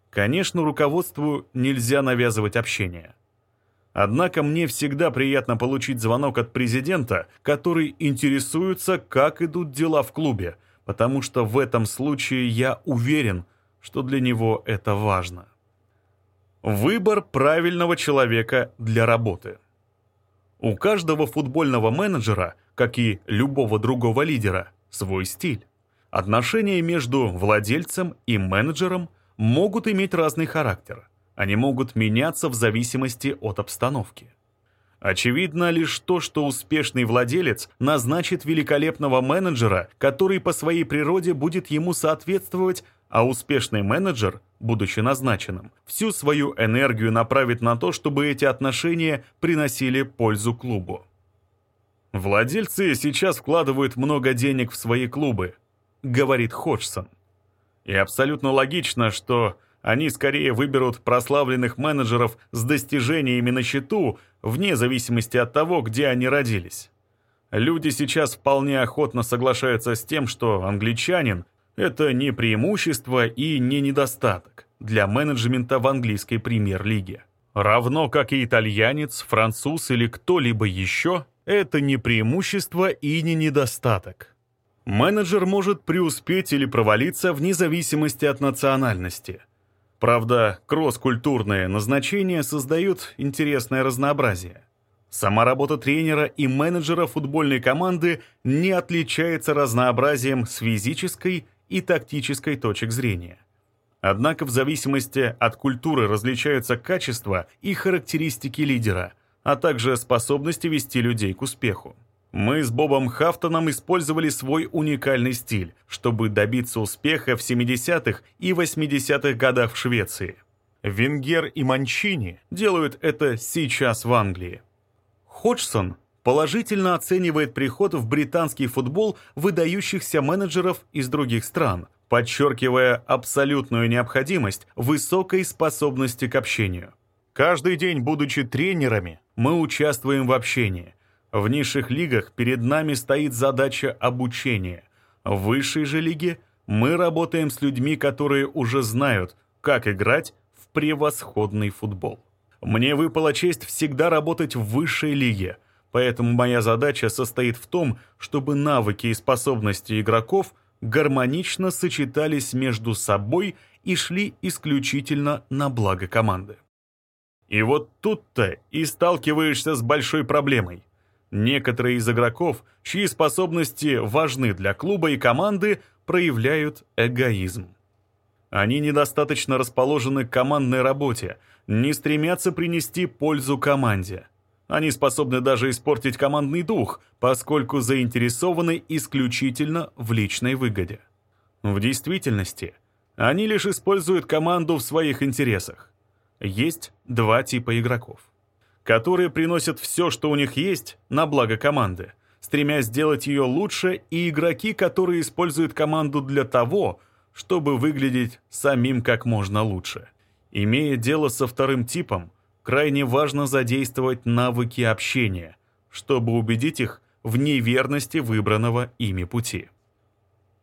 Конечно, руководству нельзя навязывать общение. Однако мне всегда приятно получить звонок от президента, который интересуется, как идут дела в клубе, потому что в этом случае я уверен, что для него это важно. Выбор правильного человека для работы. У каждого футбольного менеджера, как и любого другого лидера, свой стиль. Отношения между владельцем и менеджером могут иметь разный характер. Они могут меняться в зависимости от обстановки. Очевидно лишь то, что успешный владелец назначит великолепного менеджера, который по своей природе будет ему соответствовать, а успешный менеджер, будучи назначенным, всю свою энергию направит на то, чтобы эти отношения приносили пользу клубу. «Владельцы сейчас вкладывают много денег в свои клубы», — говорит Ходжсон. И абсолютно логично, что они скорее выберут прославленных менеджеров с достижениями на счету, вне зависимости от того, где они родились. Люди сейчас вполне охотно соглашаются с тем, что англичанин – это не преимущество и не недостаток для менеджмента в английской премьер-лиге. Равно как и итальянец, француз или кто-либо еще – это не преимущество и не недостаток. Менеджер может преуспеть или провалиться вне зависимости от национальности. Правда, кросс-культурные назначения создают интересное разнообразие. Сама работа тренера и менеджера футбольной команды не отличается разнообразием с физической и тактической точек зрения. Однако в зависимости от культуры различаются качества и характеристики лидера, а также способности вести людей к успеху. Мы с Бобом Хафтоном использовали свой уникальный стиль, чтобы добиться успеха в 70-х и 80-х годах в Швеции. Венгер и Манчини делают это сейчас в Англии. Ходжсон положительно оценивает приход в британский футбол выдающихся менеджеров из других стран, подчеркивая абсолютную необходимость высокой способности к общению. Каждый день, будучи тренерами, мы участвуем в общении – в низших лигах перед нами стоит задача обучения. В высшей же лиге мы работаем с людьми, которые уже знают, как играть в превосходный футбол. Мне выпала честь всегда работать в высшей лиге, поэтому моя задача состоит в том, чтобы навыки и способности игроков гармонично сочетались между собой и шли исключительно на благо команды. И вот тут-то и сталкиваешься с большой проблемой – Некоторые из игроков, чьи способности важны для клуба и команды, проявляют эгоизм. Они недостаточно расположены к командной работе, не стремятся принести пользу команде. Они способны даже испортить командный дух, поскольку заинтересованы исключительно в личной выгоде. В действительности, они лишь используют команду в своих интересах. Есть два типа игроков которые приносят все, что у них есть, на благо команды, стремясь сделать ее лучше, и игроки, которые используют команду для того, чтобы выглядеть самим как можно лучше. Имея дело со вторым типом, крайне важно задействовать навыки общения, чтобы убедить их в неверности выбранного ими пути.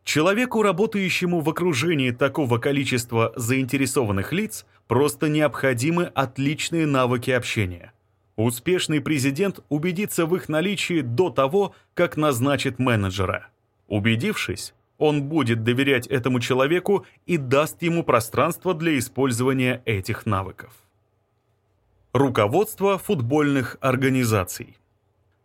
Человеку, работающему в окружении такого количества заинтересованных лиц, просто необходимы отличные навыки общения – Успешный президент убедится в их наличии до того, как назначит менеджера. Убедившись, он будет доверять этому человеку и даст ему пространство для использования этих навыков. Руководство футбольных организаций.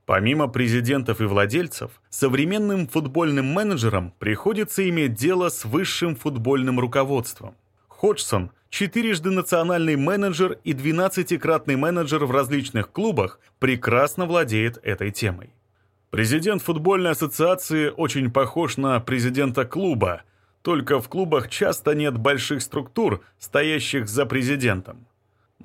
Помимо президентов и владельцев, современным футбольным менеджерам приходится иметь дело с высшим футбольным руководством. Ходжсон четырежды национальный менеджер и 12-кратный менеджер в различных клубах, прекрасно владеет этой темой. Президент футбольной ассоциации очень похож на президента клуба, только в клубах часто нет больших структур, стоящих за президентом.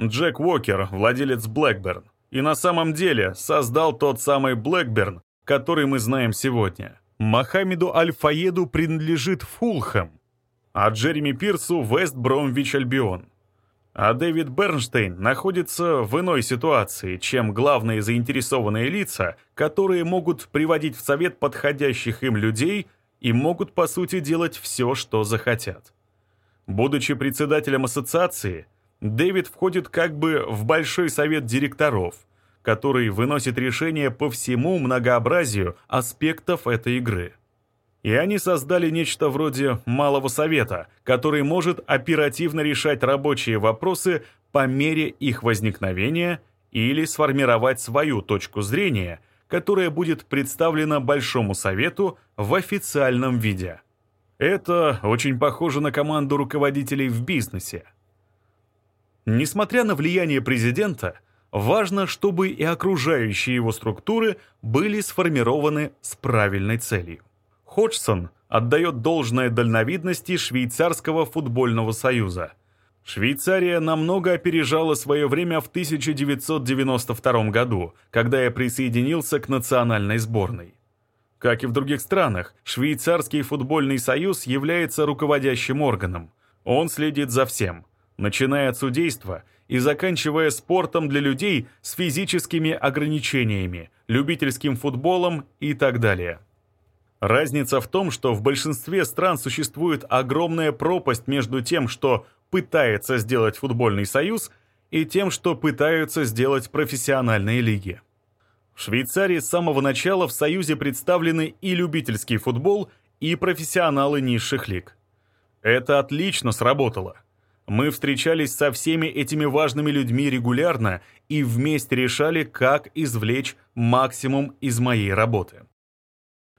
Джек Уокер, владелец Блэкберн, и на самом деле создал тот самый Блэкберн, который мы знаем сегодня. Мохаммеду Аль-Фаеду принадлежит Фулхэм, а Джереми Пирсу Вест Бромвич Альбион. А Дэвид Бернштейн находится в иной ситуации, чем главные заинтересованные лица, которые могут приводить в совет подходящих им людей и могут, по сути, делать все, что захотят. Будучи председателем ассоциации, Дэвид входит как бы в большой совет директоров, который выносит решения по всему многообразию аспектов этой игры – и они создали нечто вроде малого совета, который может оперативно решать рабочие вопросы по мере их возникновения или сформировать свою точку зрения, которая будет представлена Большому Совету в официальном виде. Это очень похоже на команду руководителей в бизнесе. Несмотря на влияние президента, важно, чтобы и окружающие его структуры были сформированы с правильной целью. Ходжсон отдает должное дальновидности Швейцарского футбольного союза. Швейцария намного опережала свое время в 1992 году, когда я присоединился к национальной сборной. Как и в других странах, Швейцарский футбольный союз является руководящим органом. Он следит за всем, начиная от судейства и заканчивая спортом для людей с физическими ограничениями, любительским футболом и так далее. Разница в том, что в большинстве стран существует огромная пропасть между тем, что пытается сделать футбольный союз, и тем, что пытаются сделать профессиональные лиги. В Швейцарии с самого начала в Союзе представлены и любительский футбол, и профессионалы низших лиг. Это отлично сработало. Мы встречались со всеми этими важными людьми регулярно и вместе решали, как извлечь максимум из моей работы.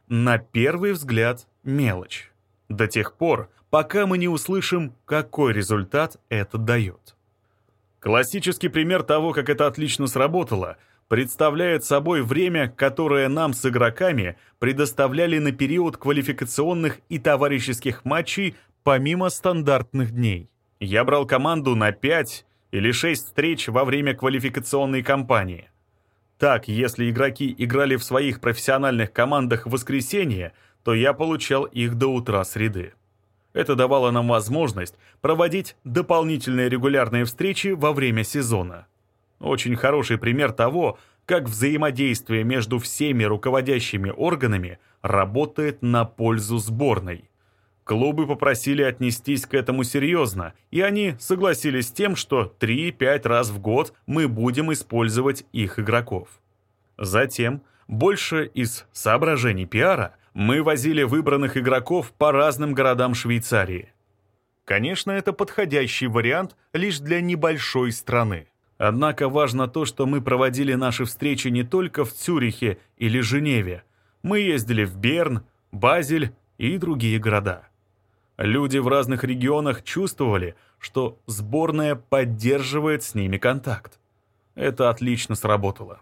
На первый взгляд мелочь. До тех пор, пока мы не услышим, какой результат это дает. Классический пример того, как это отлично сработало – представляет собой время, которое нам с игроками предоставляли на период квалификационных и товарищеских матчей помимо стандартных дней. Я брал команду на 5 или 6 встреч во время квалификационной кампании. Так, если игроки играли в своих профессиональных командах в воскресенье, то я получал их до утра среды. Это давало нам возможность проводить дополнительные регулярные встречи во время сезона. Очень хороший пример того, как взаимодействие между всеми руководящими органами работает на пользу сборной. Клубы попросили отнестись к этому серьезно, и они согласились с тем, что 3-5 раз в год мы будем использовать их игроков. Затем, больше из соображений пиара, мы возили выбранных игроков по разным городам Швейцарии. Конечно, это подходящий вариант лишь для небольшой страны. Однако важно то, что мы проводили наши встречи не только в Цюрихе или Женеве. Мы ездили в Берн, Базель и другие города. Люди в разных регионах чувствовали, что сборная поддерживает с ними контакт. Это отлично сработало.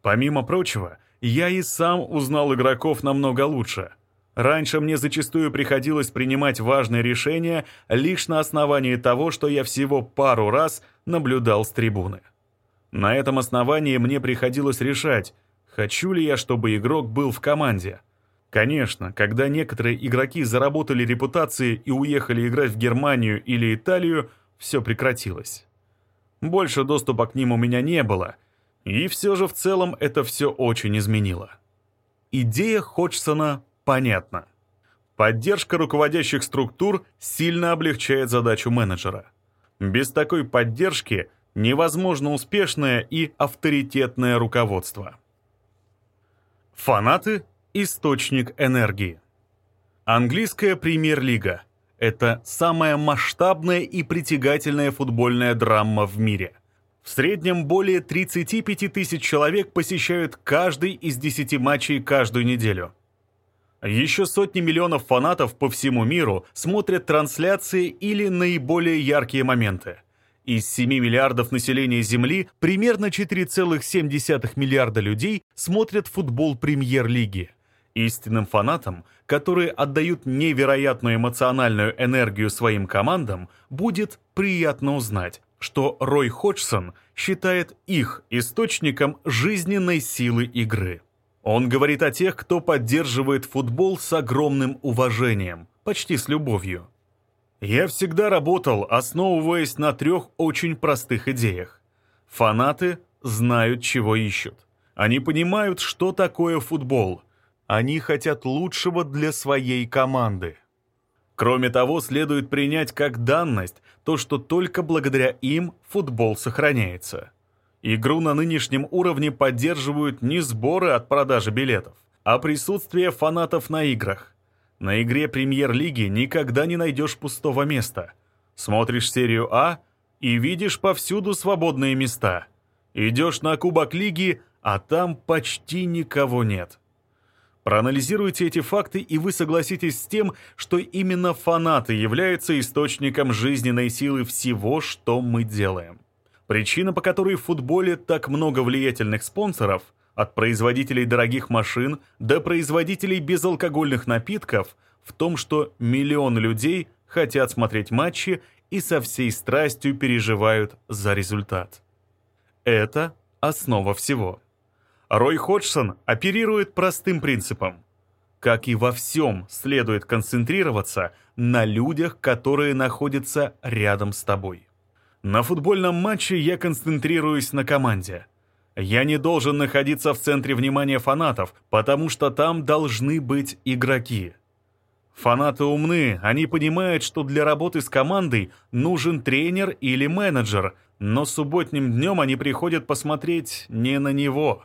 Помимо прочего, я и сам узнал игроков намного лучше. Раньше мне зачастую приходилось принимать важные решения лишь на основании того, что я всего пару раз наблюдал с трибуны. На этом основании мне приходилось решать, хочу ли я, чтобы игрок был в команде. Конечно, когда некоторые игроки заработали репутации и уехали играть в Германию или Италию, все прекратилось. Больше доступа к ним у меня не было, и все же в целом это все очень изменило. Идея Ходжсона понятна. Поддержка руководящих структур сильно облегчает задачу менеджера. Без такой поддержки невозможно успешное и авторитетное руководство. Фанаты – источник энергии. Английская премьер-лига – это самая масштабная и притягательная футбольная драма в мире. В среднем более 35 тысяч человек посещают каждый из 10 матчей каждую неделю – еще сотни миллионов фанатов по всему миру смотрят трансляции или наиболее яркие моменты. Из 7 миллиардов населения Земли примерно 4,7 миллиарда людей смотрят футбол премьер-лиги. Истинным фанатам, которые отдают невероятную эмоциональную энергию своим командам, будет приятно узнать, что Рой Ходжсон считает их источником жизненной силы игры. Он говорит о тех, кто поддерживает футбол с огромным уважением, почти с любовью. Я всегда работал, основываясь на трех очень простых идеях. Фанаты знают, чего ищут. Они понимают, что такое футбол. Они хотят лучшего для своей команды. Кроме того, следует принять как данность то, что только благодаря им футбол сохраняется. Игру на нынешнем уровне поддерживают не сборы от продажи билетов, а присутствие фанатов на играх. На игре премьер-лиги никогда не найдешь пустого места. Смотришь серию А и видишь повсюду свободные места. Идешь на Кубок Лиги, а там почти никого нет. Проанализируйте эти факты, и вы согласитесь с тем, что именно фанаты являются источником жизненной силы всего, что мы делаем. Причина, по которой в футболе так много влиятельных спонсоров, от производителей дорогих машин до производителей безалкогольных напитков, в том, что миллионы людей хотят смотреть матчи и со всей страстью переживают за результат. Это основа всего. Рой Ходжсон оперирует простым принципом. Как и во всем, следует концентрироваться на людях, которые находятся рядом с тобой. На футбольном матче я концентрируюсь на команде. Я не должен находиться в центре внимания фанатов, потому что там должны быть игроки. Фанаты умны, они понимают, что для работы с командой нужен тренер или менеджер, но субботним днем они приходят посмотреть не на него.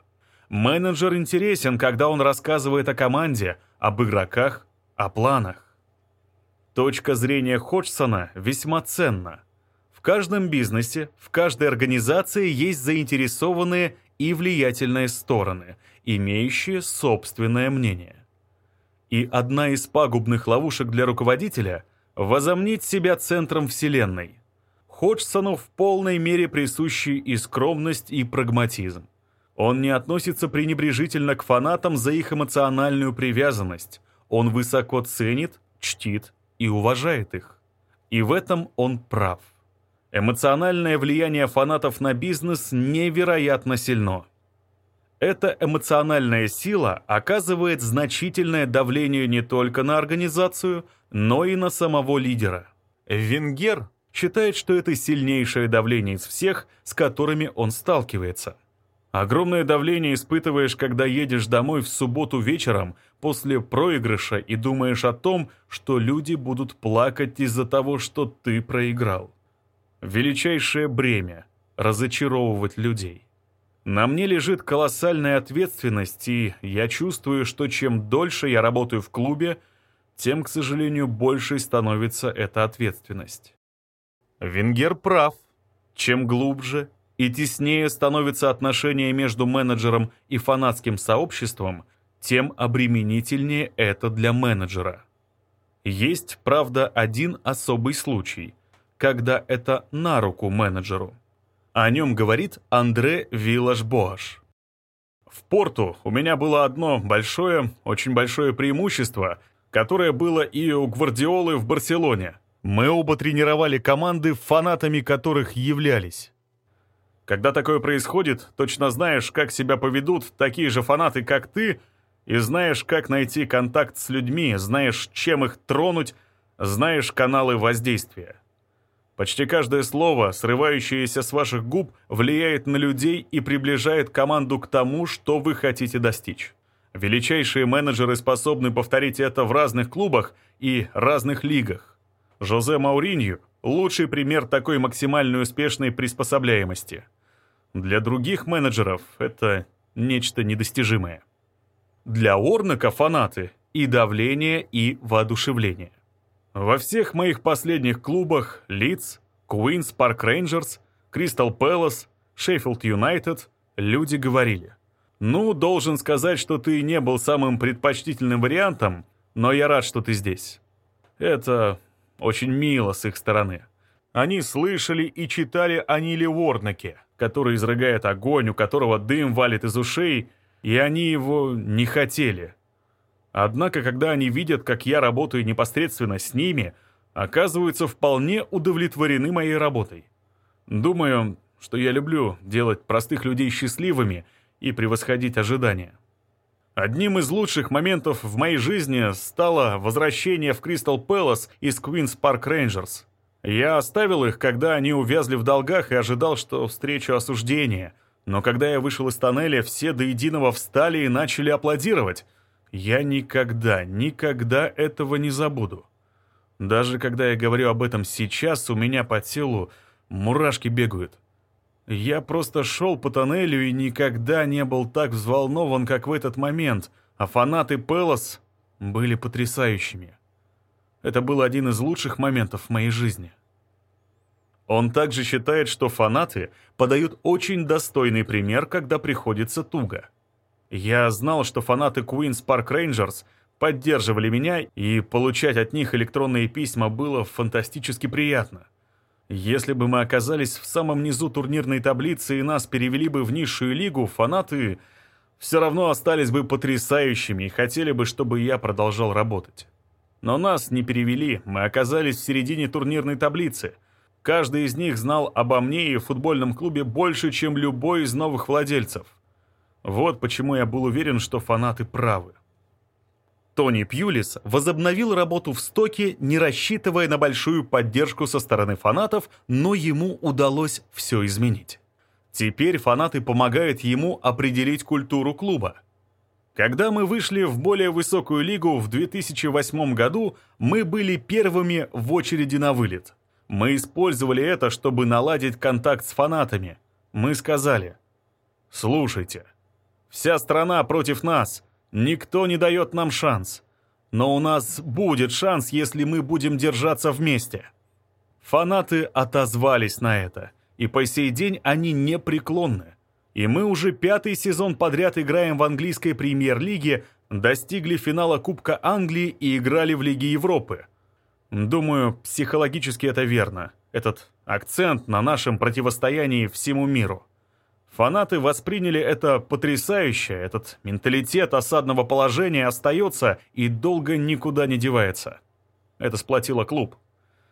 Менеджер интересен, когда он рассказывает о команде, об игроках, о планах. Точка зрения Ходжсона весьма ценна. В каждом бизнесе, в каждой организации есть заинтересованные и влиятельные стороны, имеющие собственное мнение. И одна из пагубных ловушек для руководителя — возомнить себя центром Вселенной. Ходжсону в полной мере присущи и скромность, и прагматизм. Он не относится пренебрежительно к фанатам за их эмоциональную привязанность. Он высоко ценит, чтит и уважает их. И в этом он прав. Эмоциональное влияние фанатов на бизнес невероятно сильно. Эта эмоциональная сила оказывает значительное давление не только на организацию, но и на самого лидера. Венгер считает, что это сильнейшее давление из всех, с которыми он сталкивается – Огромное давление испытываешь, когда едешь домой в субботу вечером после проигрыша и думаешь о том, что люди будут плакать из-за того, что ты проиграл. Величайшее бремя — разочаровывать людей. На мне лежит колоссальная ответственность, и я чувствую, что чем дольше я работаю в клубе, тем, к сожалению, больше становится эта ответственность. Венгер прав. Чем глубже, и теснее становятся отношения между менеджером и фанатским сообществом, тем обременительнее это для менеджера. Есть, правда, один особый случай, когда это на руку менеджеру. О нем говорит Андре Виллаш-Боаш. В Порту у меня было одно большое, очень большое преимущество, которое было и у Гвардиолы в Барселоне. Мы оба тренировали команды, фанатами которых являлись. Когда такое происходит, точно знаешь, как себя поведут такие же фанаты, как ты, и знаешь, как найти контакт с людьми, знаешь, чем их тронуть, знаешь каналы воздействия. Почти каждое слово, срывающееся с ваших губ, влияет на людей и приближает команду к тому, что вы хотите достичь. Величайшие менеджеры способны повторить это в разных клубах и разных лигах. Жозе Мауринью – лучший пример такой максимально успешной приспособляемости – для других менеджеров это нечто недостижимое. Для Уорнока фанаты и давление, и воодушевление. Во всех моих последних клубах Лидс, Куинс Парк Рейнджерс, Кристал Пэлас, Шеффилд Юнайтед люди говорили, «Ну, должен сказать, что ты не был самым предпочтительным вариантом, но я рад, что ты здесь». Это очень мило с их стороны. Они слышали и читали о Ниле Уорнаке, который изрыгает огонь, у которого дым валит из ушей, и они его не хотели. Однако, когда они видят, как я работаю непосредственно с ними, оказываются вполне удовлетворены моей работой. Думаю, что я люблю делать простых людей счастливыми и превосходить ожидания. Одним из лучших моментов в моей жизни стало возвращение в Кристал Пэлас из Квинс Парк Рейнджерс. Я оставил их, когда они увязли в долгах и ожидал, что встречу осуждения. Но когда я вышел из тоннеля, все до единого встали и начали аплодировать. Я никогда, никогда этого не забуду. Даже когда я говорю об этом сейчас, у меня по телу мурашки бегают. Я просто шел по тоннелю и никогда не был так взволнован, как в этот момент, а фанаты Пелос были потрясающими. Это был один из лучших моментов в моей жизни. Он также считает, что фанаты подают очень достойный пример, когда приходится туго. Я знал, что фанаты Queen's Park Rangers поддерживали меня, и получать от них электронные письма было фантастически приятно. Если бы мы оказались в самом низу турнирной таблицы и нас перевели бы в низшую лигу, фанаты все равно остались бы потрясающими и хотели бы, чтобы я продолжал работать. Но нас не перевели, мы оказались в середине турнирной таблицы. Каждый из них знал обо мне и футбольном клубе больше, чем любой из новых владельцев. Вот почему я был уверен, что фанаты правы. Тони Пьюлис возобновил работу в стоке, не рассчитывая на большую поддержку со стороны фанатов, но ему удалось все изменить. Теперь фанаты помогают ему определить культуру клуба. Когда мы вышли в более высокую лигу в 2008 году, мы были первыми в очереди на вылет. Мы использовали это, чтобы наладить контакт с фанатами. Мы сказали, «Слушайте, вся страна против нас, Никто не дает нам шанс. Но у нас будет шанс, если мы будем держаться вместе. Фанаты отозвались на это, и по сей день они непреклонны. И мы уже пятый сезон подряд играем в английской премьер-лиге, достигли финала Кубка Англии и играли в Лиге Европы. Думаю, психологически это верно. Этот акцент на нашем противостоянии всему миру. Фанаты восприняли это потрясающе, этот менталитет осадного положения остается и долго никуда не девается. Это сплотило клуб.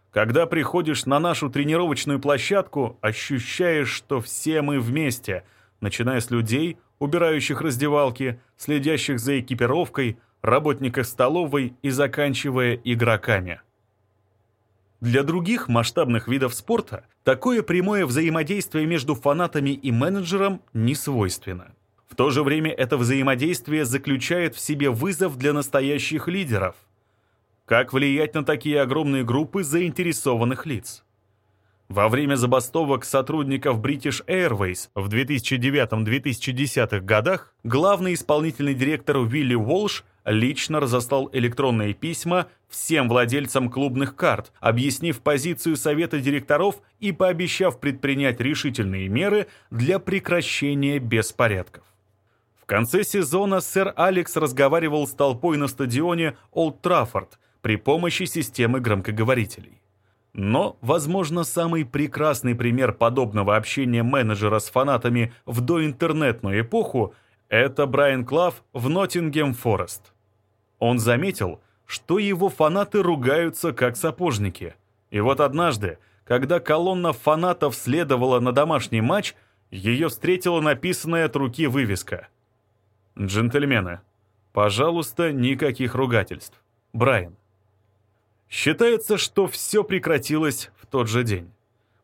Когда приходишь на нашу тренировочную площадку, ощущаешь, что все мы вместе, начиная с людей, убирающих раздевалки, следящих за экипировкой, работников столовой и заканчивая игроками. Для других масштабных видов спорта такое прямое взаимодействие между фанатами и менеджером не свойственно. В то же время это взаимодействие заключает в себе вызов для настоящих лидеров. Как влиять на такие огромные группы заинтересованных лиц? Во время забастовок сотрудников British Airways в 2009-2010 годах главный исполнительный директор Уилли Уолш лично разослал электронные письма всем владельцам клубных карт, объяснив позицию совета директоров и пообещав предпринять решительные меры для прекращения беспорядков. В конце сезона сэр Алекс разговаривал с толпой на стадионе Олд Траффорд при помощи системы громкоговорителей. Но, возможно, самый прекрасный пример подобного общения менеджера с фанатами в доинтернетную эпоху – это Брайан Клав в Ноттингем Форест. Он заметил, что его фанаты ругаются как сапожники. И вот однажды, когда колонна фанатов следовала на домашний матч, ее встретила написанная от руки вывеска. «Джентльмены, пожалуйста, никаких ругательств. Брайан». Считается, что все прекратилось в тот же день.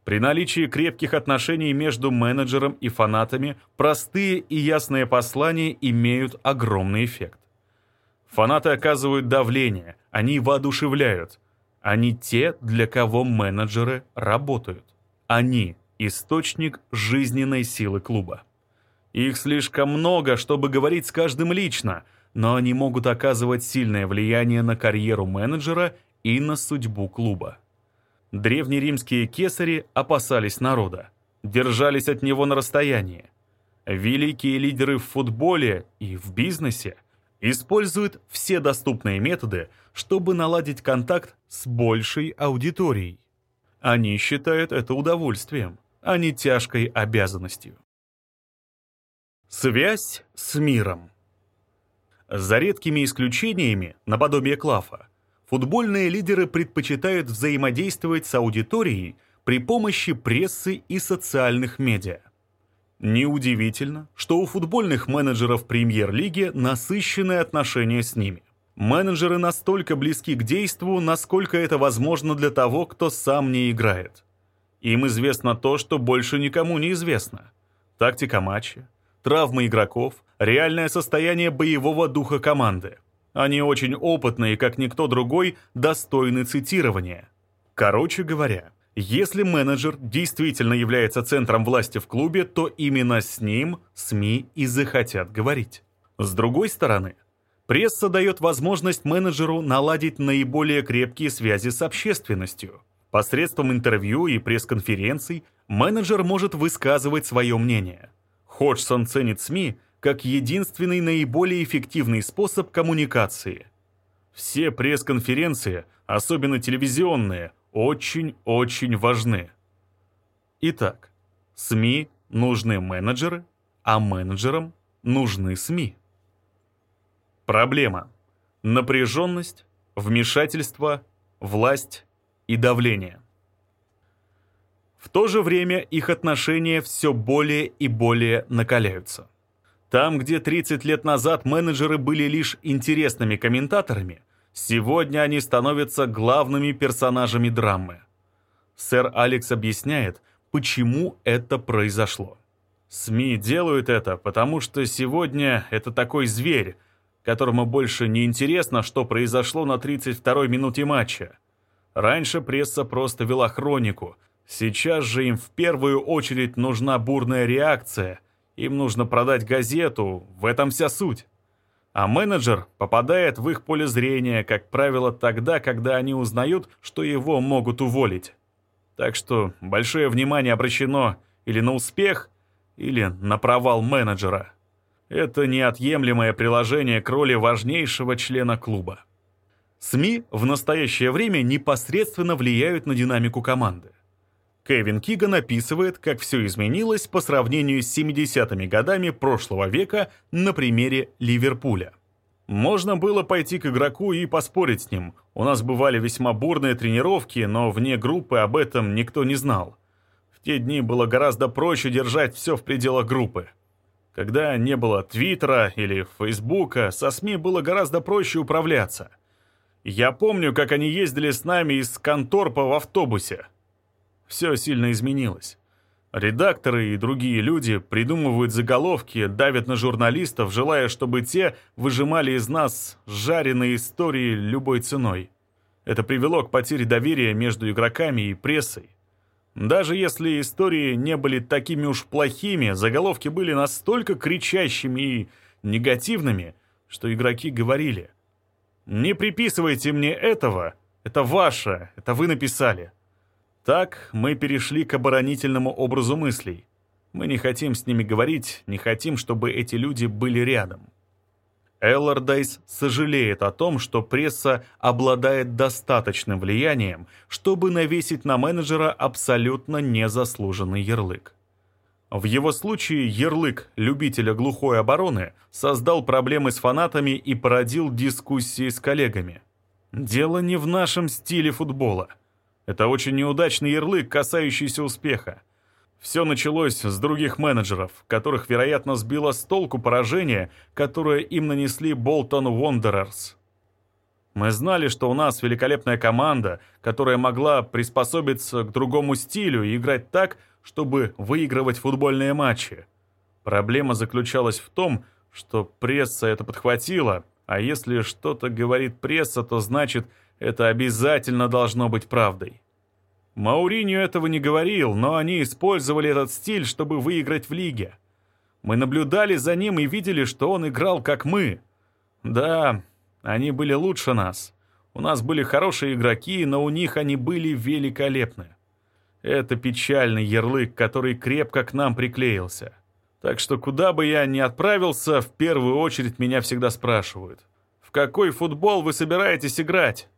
При наличии крепких отношений между менеджером и фанатами простые и ясные послания имеют огромный эффект. Фанаты оказывают давление, они воодушевляют. Они те, для кого менеджеры работают. Они – источник жизненной силы клуба. Их слишком много, чтобы говорить с каждым лично, но они могут оказывать сильное влияние на карьеру менеджера и на судьбу клуба. Древнеримские кесари опасались народа, держались от него на расстоянии. Великие лидеры в футболе и в бизнесе – использует все доступные методы, чтобы наладить контакт с большей аудиторией. Они считают это удовольствием, а не тяжкой обязанностью. Связь с миром. За редкими исключениями, наподобие Клафа, футбольные лидеры предпочитают взаимодействовать с аудиторией при помощи прессы и социальных медиа. Неудивительно, что у футбольных менеджеров премьер-лиги насыщенные отношения с ними. Менеджеры настолько близки к действу, насколько это возможно для того, кто сам не играет. Им известно то, что больше никому не известно. Тактика матча, травмы игроков, реальное состояние боевого духа команды. Они очень опытные, как никто другой, достойны цитирования. Короче говоря, если менеджер действительно является центром власти в клубе, то именно с ним СМИ и захотят говорить. С другой стороны, пресса дает возможность менеджеру наладить наиболее крепкие связи с общественностью. Посредством интервью и пресс-конференций менеджер может высказывать свое мнение. Ходжсон ценит СМИ как единственный наиболее эффективный способ коммуникации. Все пресс-конференции, особенно телевизионные, очень-очень важны. Итак, СМИ нужны менеджеры, а менеджерам нужны СМИ. Проблема. Напряженность, вмешательство, власть и давление. В то же время их отношения все более и более накаляются. Там, где 30 лет назад менеджеры были лишь интересными комментаторами, сегодня они становятся главными персонажами драмы. Сэр Алекс объясняет, почему это произошло. СМИ делают это, потому что сегодня это такой зверь, которому больше не интересно, что произошло на 32-й минуте матча. Раньше пресса просто вела хронику. Сейчас же им в первую очередь нужна бурная реакция – им нужно продать газету, в этом вся суть. А менеджер попадает в их поле зрения, как правило, тогда, когда они узнают, что его могут уволить. Так что большое внимание обращено или на успех, или на провал менеджера. Это неотъемлемое приложение к роли важнейшего члена клуба. СМИ в настоящее время непосредственно влияют на динамику команды. Кевин Киган описывает, как все изменилось по сравнению с 70-ми годами прошлого века на примере Ливерпуля. Можно было пойти к игроку и поспорить с ним. У нас бывали весьма бурные тренировки, но вне группы об этом никто не знал. В те дни было гораздо проще держать все в пределах группы. Когда не было Твиттера или Фейсбука, со СМИ было гораздо проще управляться. Я помню, как они ездили с нами из Конторпа в автобусе все сильно изменилось. Редакторы и другие люди придумывают заголовки, давят на журналистов, желая, чтобы те выжимали из нас жареные истории любой ценой. Это привело к потере доверия между игроками и прессой. Даже если истории не были такими уж плохими, заголовки были настолько кричащими и негативными, что игроки говорили «Не приписывайте мне этого, это ваше, это вы написали». Так мы перешли к оборонительному образу мыслей. Мы не хотим с ними говорить, не хотим, чтобы эти люди были рядом. Эллардайс сожалеет о том, что пресса обладает достаточным влиянием, чтобы навесить на менеджера абсолютно незаслуженный ярлык. В его случае ярлык любителя глухой обороны создал проблемы с фанатами и породил дискуссии с коллегами. Дело не в нашем стиле футбола – это очень неудачный ярлык, касающийся успеха. Все началось с других менеджеров, которых, вероятно, сбило с толку поражение, которое им нанесли Болтон Wanderers. Мы знали, что у нас великолепная команда, которая могла приспособиться к другому стилю и играть так, чтобы выигрывать футбольные матчи. Проблема заключалась в том, что пресса это подхватила, а если что-то говорит пресса, то значит – это обязательно должно быть правдой. Мауриньо этого не говорил, но они использовали этот стиль, чтобы выиграть в лиге. Мы наблюдали за ним и видели, что он играл как мы. Да, они были лучше нас. У нас были хорошие игроки, но у них они были великолепны. Это печальный ярлык, который крепко к нам приклеился. Так что куда бы я ни отправился, в первую очередь меня всегда спрашивают. В какой футбол вы собираетесь играть?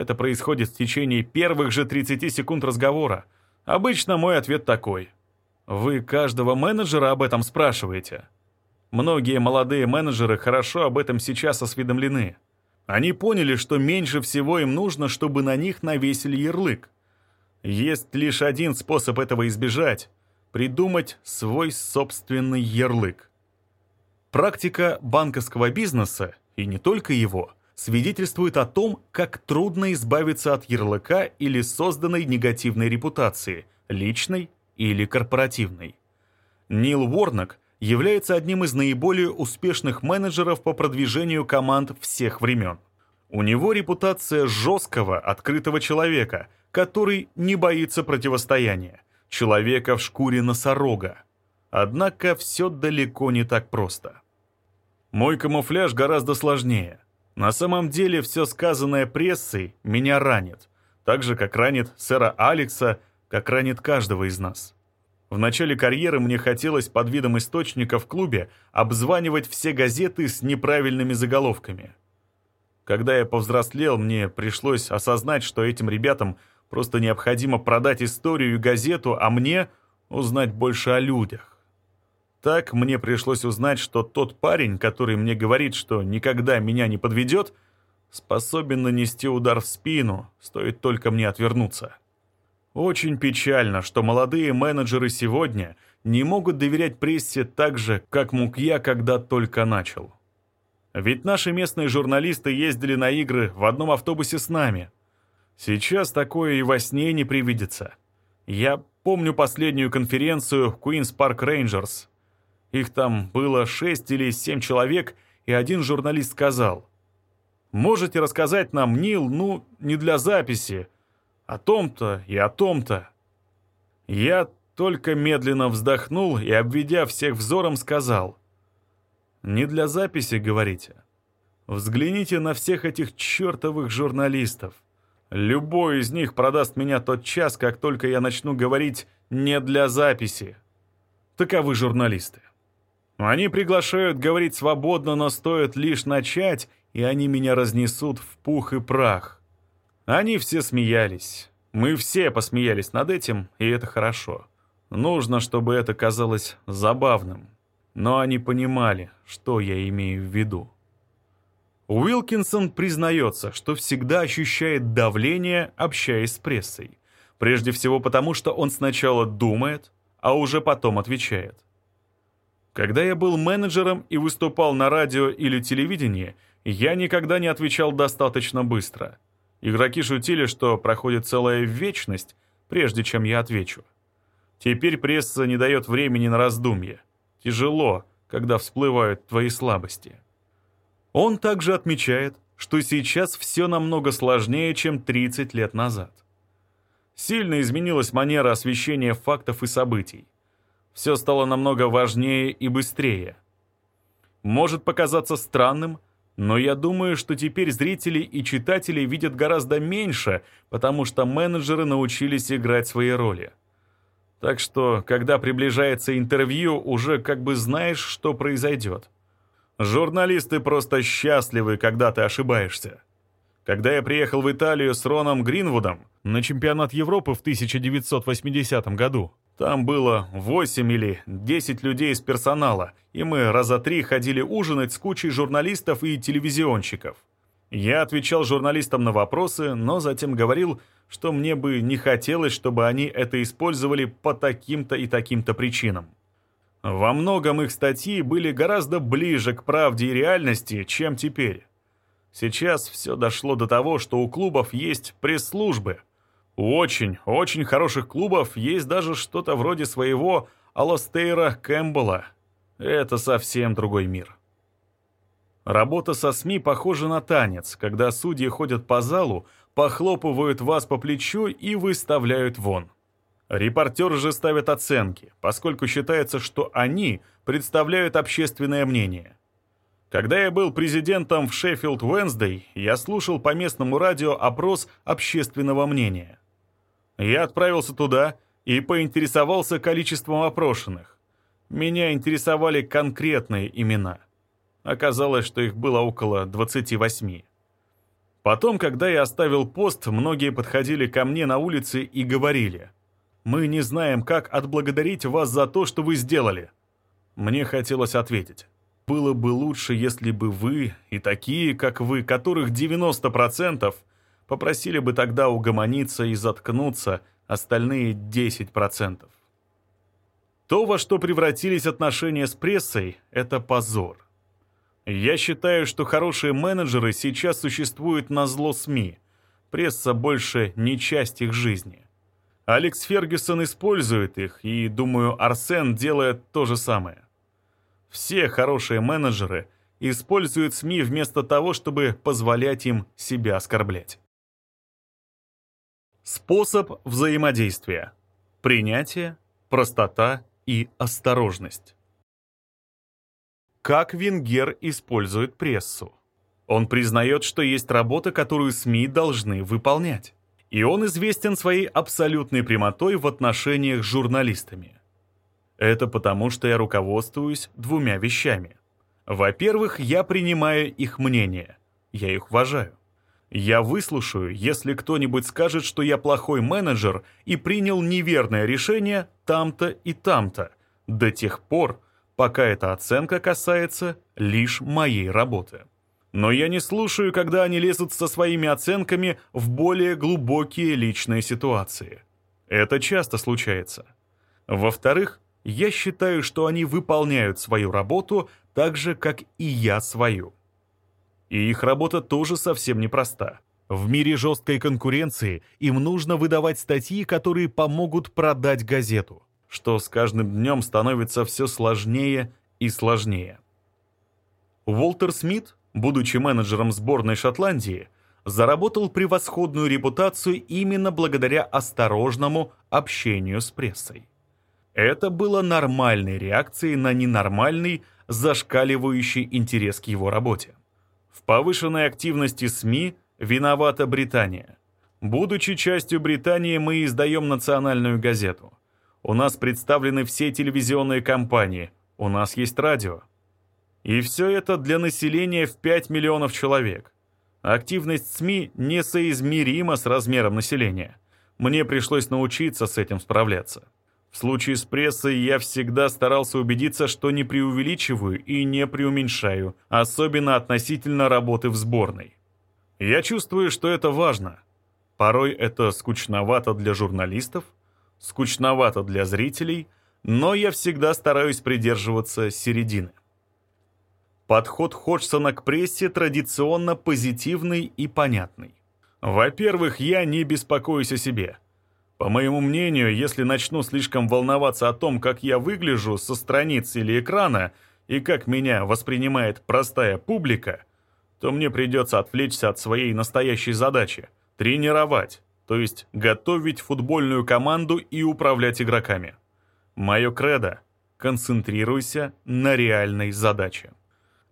Это происходит в течение первых же 30 секунд разговора. Обычно мой ответ такой. Вы каждого менеджера об этом спрашиваете. Многие молодые менеджеры хорошо об этом сейчас осведомлены. Они поняли, что меньше всего им нужно, чтобы на них навесили ярлык. Есть лишь один способ этого избежать – придумать свой собственный ярлык. Практика банковского бизнеса, и не только его – свидетельствует о том, как трудно избавиться от ярлыка или созданной негативной репутации, личной или корпоративной. Нил Уорнок является одним из наиболее успешных менеджеров по продвижению команд всех времен. У него репутация жесткого, открытого человека, который не боится противостояния, человека в шкуре носорога. Однако все далеко не так просто. Мой камуфляж гораздо сложнее – на самом деле все сказанное прессой меня ранит, так же, как ранит сэра Алекса, как ранит каждого из нас. В начале карьеры мне хотелось под видом источника в клубе обзванивать все газеты с неправильными заголовками. Когда я повзрослел, мне пришлось осознать, что этим ребятам Просто необходимо продать историю и газету, а мне узнать больше о людях. Так мне пришлось узнать, что тот парень, который мне говорит, что никогда меня не подведет, способен нанести удар в спину, стоит только мне отвернуться. Очень печально, что молодые менеджеры сегодня не могут доверять прессе так же, как мог я, когда только начал. Ведь наши местные журналисты ездили на игры в одном автобусе с нами. Сейчас такое и во сне не привидится. Я помню последнюю конференцию в Queen's Park Rangers. Их там было шесть или семь человек, и один журналист сказал, «Можете рассказать нам, Нил, ну, не для записи, о том-то и о том-то». Я только медленно вздохнул и, обведя всех взором, сказал, не для записи, говорите? Взгляните на всех этих чертовых журналистов. Любой из них продаст меня тот час, как только я начну говорить «не для записи». Таковы журналисты. Они приглашают говорить свободно, но стоит лишь начать, и они меня разнесут в пух и прах. Они все смеялись. Мы все посмеялись над этим, и это хорошо. Нужно, чтобы это казалось забавным но они понимали, что я имею в виду. Уилкинсон признается, что всегда ощущает давление, общаясь с прессой. Прежде всего потому, что он сначала думает, а уже потом отвечает. Когда я был менеджером и выступал на радио или телевидении, я никогда не отвечал достаточно быстро. Игроки шутили, что проходит целая вечность, прежде чем я отвечу. Теперь пресса не дает времени на раздумье. Тяжело, когда всплывают твои слабости. Он также отмечает, что сейчас все намного сложнее, чем 30 лет назад. Сильно изменилась манера освещения фактов и событий. Все стало намного важнее и быстрее. Может показаться странным, но я думаю, что теперь зрители и читатели видят гораздо меньше, потому что менеджеры научились играть свои роли. Так что, когда приближается интервью, уже как бы знаешь, что произойдет. Журналисты просто счастливы, когда ты ошибаешься. Когда я приехал в Италию с Роном Гринвудом на чемпионат Европы в 1980 году, там было 8 или 10 людей из персонала, и мы раза три ходили ужинать с кучей журналистов и телевизионщиков. Я отвечал журналистам на вопросы, но затем говорил, что мне бы не хотелось, чтобы они это использовали по таким-то и таким-то причинам. Во многом их статьи были гораздо ближе к правде и реальности, чем теперь. Сейчас все дошло до того, что у клубов есть пресс-службы. У очень, очень хороших клубов есть даже что-то вроде своего Аластейра Кэмпбелла. Это совсем другой мир. Работа со СМИ похожа на танец, когда судьи ходят по залу, похлопывают вас по плечу и выставляют вон. Репортеры же ставят оценки, поскольку считается, что они представляют общественное мнение. Когда я был президентом в Шеффилд Уэнсдей, я слушал по местному радио опрос общественного мнения. Я отправился туда и поинтересовался количеством опрошенных. Меня интересовали конкретные имена. Оказалось, что их было около 28. Потом, когда я оставил пост, многие подходили ко мне на улице и говорили, «Мы не знаем, как отблагодарить вас за то, что вы сделали». Мне хотелось ответить, «Было бы лучше, если бы вы и такие, как вы, которых 90%, попросили бы тогда угомониться и заткнуться остальные 10%. То, во что превратились отношения с прессой, это позор. Я считаю, что хорошие менеджеры сейчас существуют на зло СМИ. Пресса больше не часть их жизни. Алекс Фергюсон использует их, и, думаю, Арсен делает то же самое. Все хорошие менеджеры используют СМИ вместо того, чтобы позволять им себя оскорблять. Способ взаимодействия. Принятие, простота и осторожность. Как Венгер использует прессу? Он признает, что есть работа, которую СМИ должны выполнять. И он известен своей абсолютной прямотой в отношениях с журналистами. Это потому, что я руководствуюсь двумя вещами. Во-первых, я принимаю их мнение. Я их уважаю. Я выслушаю, если кто-нибудь скажет, что я плохой менеджер и принял неверное решение там-то и там-то, до тех пор, пока эта оценка касается лишь моей работы. Но я не слушаю, когда они лезут со своими оценками в более глубокие личные ситуации. Это часто случается. Во-вторых, я считаю, что они выполняют свою работу так же, как и я свою. И их работа тоже совсем непроста. В мире жесткой конкуренции им нужно выдавать статьи, которые помогут продать газету, что с каждым днем становится все сложнее и сложнее. Уолтер Смит, будучи менеджером сборной Шотландии, заработал превосходную репутацию именно благодаря осторожному общению с прессой. Это было нормальной реакцией на ненормальный, зашкаливающий интерес к его работе. В повышенной активности СМИ виновата Британия. Будучи частью Британии, мы издаем национальную газету. У нас представлены все телевизионные компании, у нас есть радио. И все это для населения в 5 миллионов человек. Активность СМИ несоизмерима с размером населения. Мне пришлось научиться с этим справляться. В случае с прессой я всегда старался убедиться, что не преувеличиваю и не преуменьшаю, особенно относительно работы в сборной. Я чувствую, что это важно. Порой это скучновато для журналистов, скучновато для зрителей, но я всегда стараюсь придерживаться середины. Подход Ходжсона к прессе традиционно позитивный и понятный. Во-первых, я не беспокоюсь о себе – по моему мнению, если начну слишком волноваться о том, как я выгляжу со страницы или экрана, и как меня воспринимает простая публика, то мне придется отвлечься от своей настоящей задачи – тренировать, то есть готовить футбольную команду и управлять игроками. Мое кредо – концентрируйся на реальной задаче.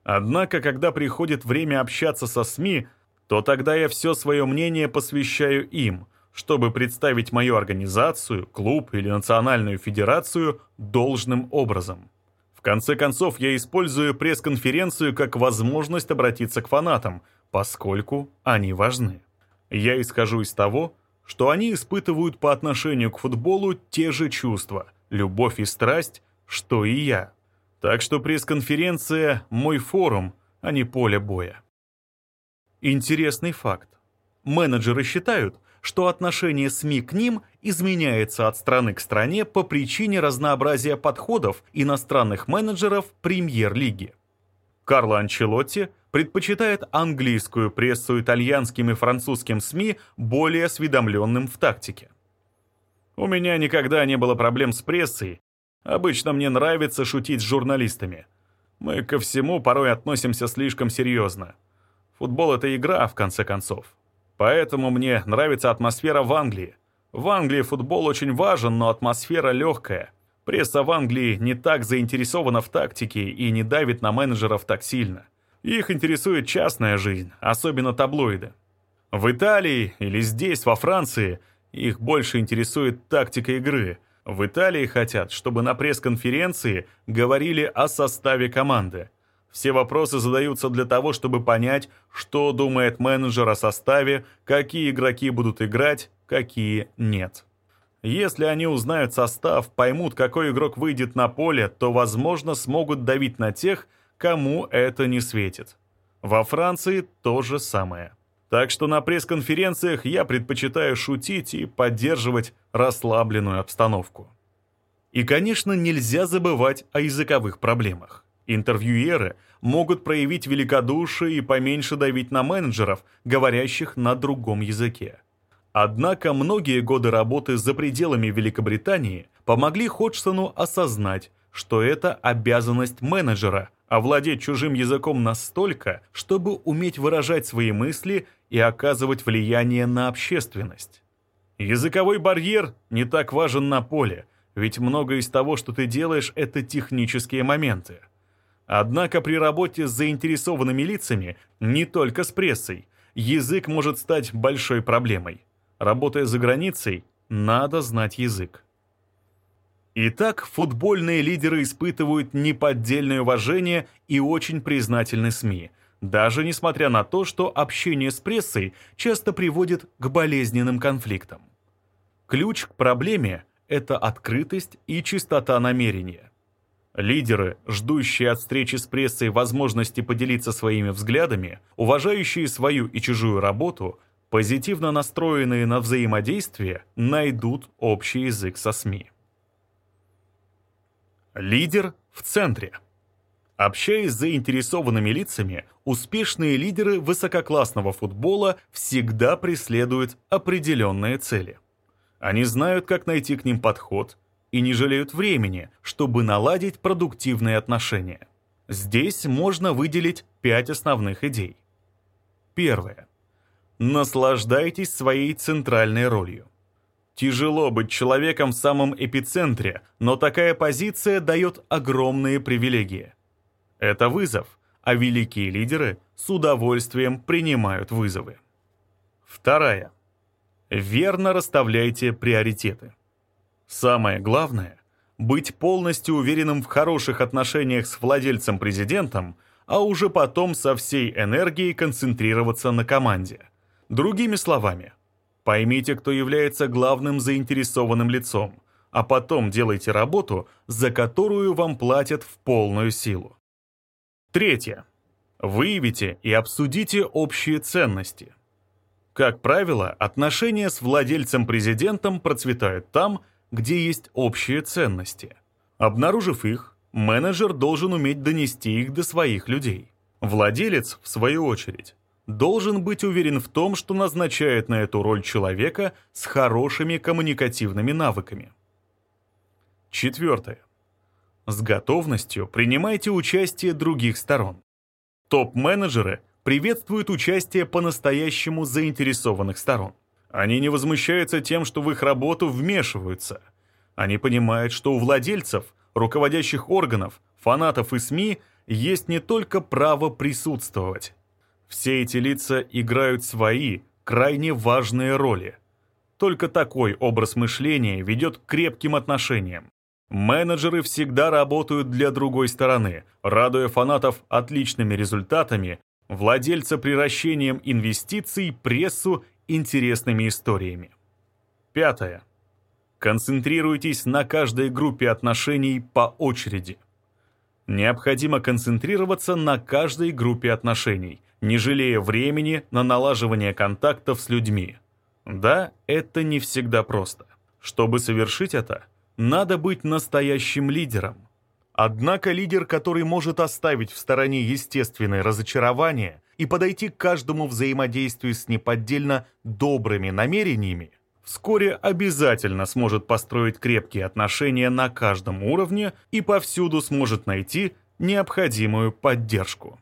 Однако, когда приходит время общаться со СМИ, то тогда я все свое мнение посвящаю им – чтобы представить мою организацию, клуб или национальную федерацию должным образом. В конце концов, я использую пресс-конференцию как возможность обратиться к фанатам, поскольку они важны. Я исхожу из того, что они испытывают по отношению к футболу те же чувства, любовь и страсть, что и я. Так что пресс-конференция – мой форум, а не поле боя. Интересный факт. Менеджеры считают, что отношение СМИ к ним изменяется от страны к стране по причине разнообразия подходов иностранных менеджеров премьер-лиги. Карло Анчелотти предпочитает английскую прессу итальянским и французским СМИ более осведомленным в тактике. У меня никогда не было проблем с прессой. Обычно мне нравится шутить с журналистами. Мы ко всему порой относимся слишком серьезно. Футбол — это игра, в конце концов. Поэтому мне нравится атмосфера в Англии. В Англии футбол очень важен, но атмосфера легкая. Пресса в Англии не так заинтересована в тактике и не давит на менеджеров так сильно. Их интересует частная жизнь, особенно таблоиды. В Италии или здесь, во Франции, их больше интересует тактика игры. В Италии хотят, чтобы на пресс-конференции говорили о составе команды. Все вопросы задаются для того, чтобы понять, что думает менеджер о составе, какие игроки будут играть, какие нет. Если они узнают состав, поймут, какой игрок выйдет на поле, то, возможно, смогут давить на тех, кому это не светит. Во Франции то же самое. Так что на пресс-конференциях я предпочитаю шутить и поддерживать расслабленную обстановку. И, конечно, нельзя забывать о языковых проблемах. Интервьюеры могут проявить великодушие и поменьше давить на менеджеров, говорящих на другом языке. Однако многие годы работы за пределами Великобритании помогли Ходжсону осознать, что это обязанность менеджера – овладеть чужим языком настолько, чтобы уметь выражать свои мысли и оказывать влияние на общественность. Языковой барьер не так важен на поле, ведь многое из того, что ты делаешь, это технические моменты. Однако при работе с заинтересованными лицами, не только с прессой, язык может стать большой проблемой. Работая за границей, надо знать язык. Итак, футбольные лидеры испытывают неподдельное уважение и очень признательны СМИ, даже несмотря на то, что общение с прессой часто приводит к болезненным конфликтам. Ключ к проблеме – это открытость и чистота намерения. Лидеры, ждущие от встречи с прессой возможности поделиться своими взглядами, уважающие свою и чужую работу, позитивно настроенные на взаимодействие, найдут общий язык со СМИ. Лидер в центре. Общаясь с заинтересованными лицами, успешные лидеры высококлассного футбола всегда преследуют определенные цели. Они знают, как найти к ним подход и не жалеют времени, чтобы наладить продуктивные отношения. Здесь можно выделить пять основных идей. Первое. Наслаждайтесь своей центральной ролью. Тяжело быть человеком в самом эпицентре, но такая позиция дает огромные привилегии. Это вызов, а великие лидеры с удовольствием принимают вызовы. Вторая. Верно расставляйте приоритеты. Самое главное – быть полностью уверенным в хороших отношениях с владельцем-президентом, а уже потом со всей энергией концентрироваться на команде. Другими словами, поймите, кто является главным заинтересованным лицом, а потом делайте работу, за которую вам платят в полную силу. Третье. Выявите и обсудите общие ценности. Как правило, отношения с владельцем-президентом процветают там, где есть общие ценности. Обнаружив их, менеджер должен уметь донести их до своих людей. Владелец, в свою очередь, должен быть уверен в том, что назначает на эту роль человека с хорошими коммуникативными навыками. Четвертое. С готовностью принимайте участие других сторон. Топ-менеджеры приветствуют участие по-настоящему заинтересованных сторон. Они не возмущаются тем, что в их работу вмешиваются. Они понимают, что у владельцев, руководящих органов, фанатов и СМИ есть не только право присутствовать. Все эти лица играют свои, крайне важные роли. Только такой образ мышления ведет к крепким отношениям. Менеджеры всегда работают для другой стороны, радуя фанатов отличными результатами, владельца приращением инвестиций, прессу интересными историями. Пятое. Концентрируйтесь на каждой группе отношений по очереди. Необходимо концентрироваться на каждой группе отношений, не жалея времени на налаживание контактов с людьми. Да, это не всегда просто. Чтобы совершить это – надо быть настоящим лидером. Однако лидер, который может оставить в стороне естественное разочарование и подойти к каждому взаимодействию с неподдельно добрыми намерениями, вскоре обязательно сможет построить крепкие отношения на каждом уровне и повсюду сможет найти необходимую поддержку.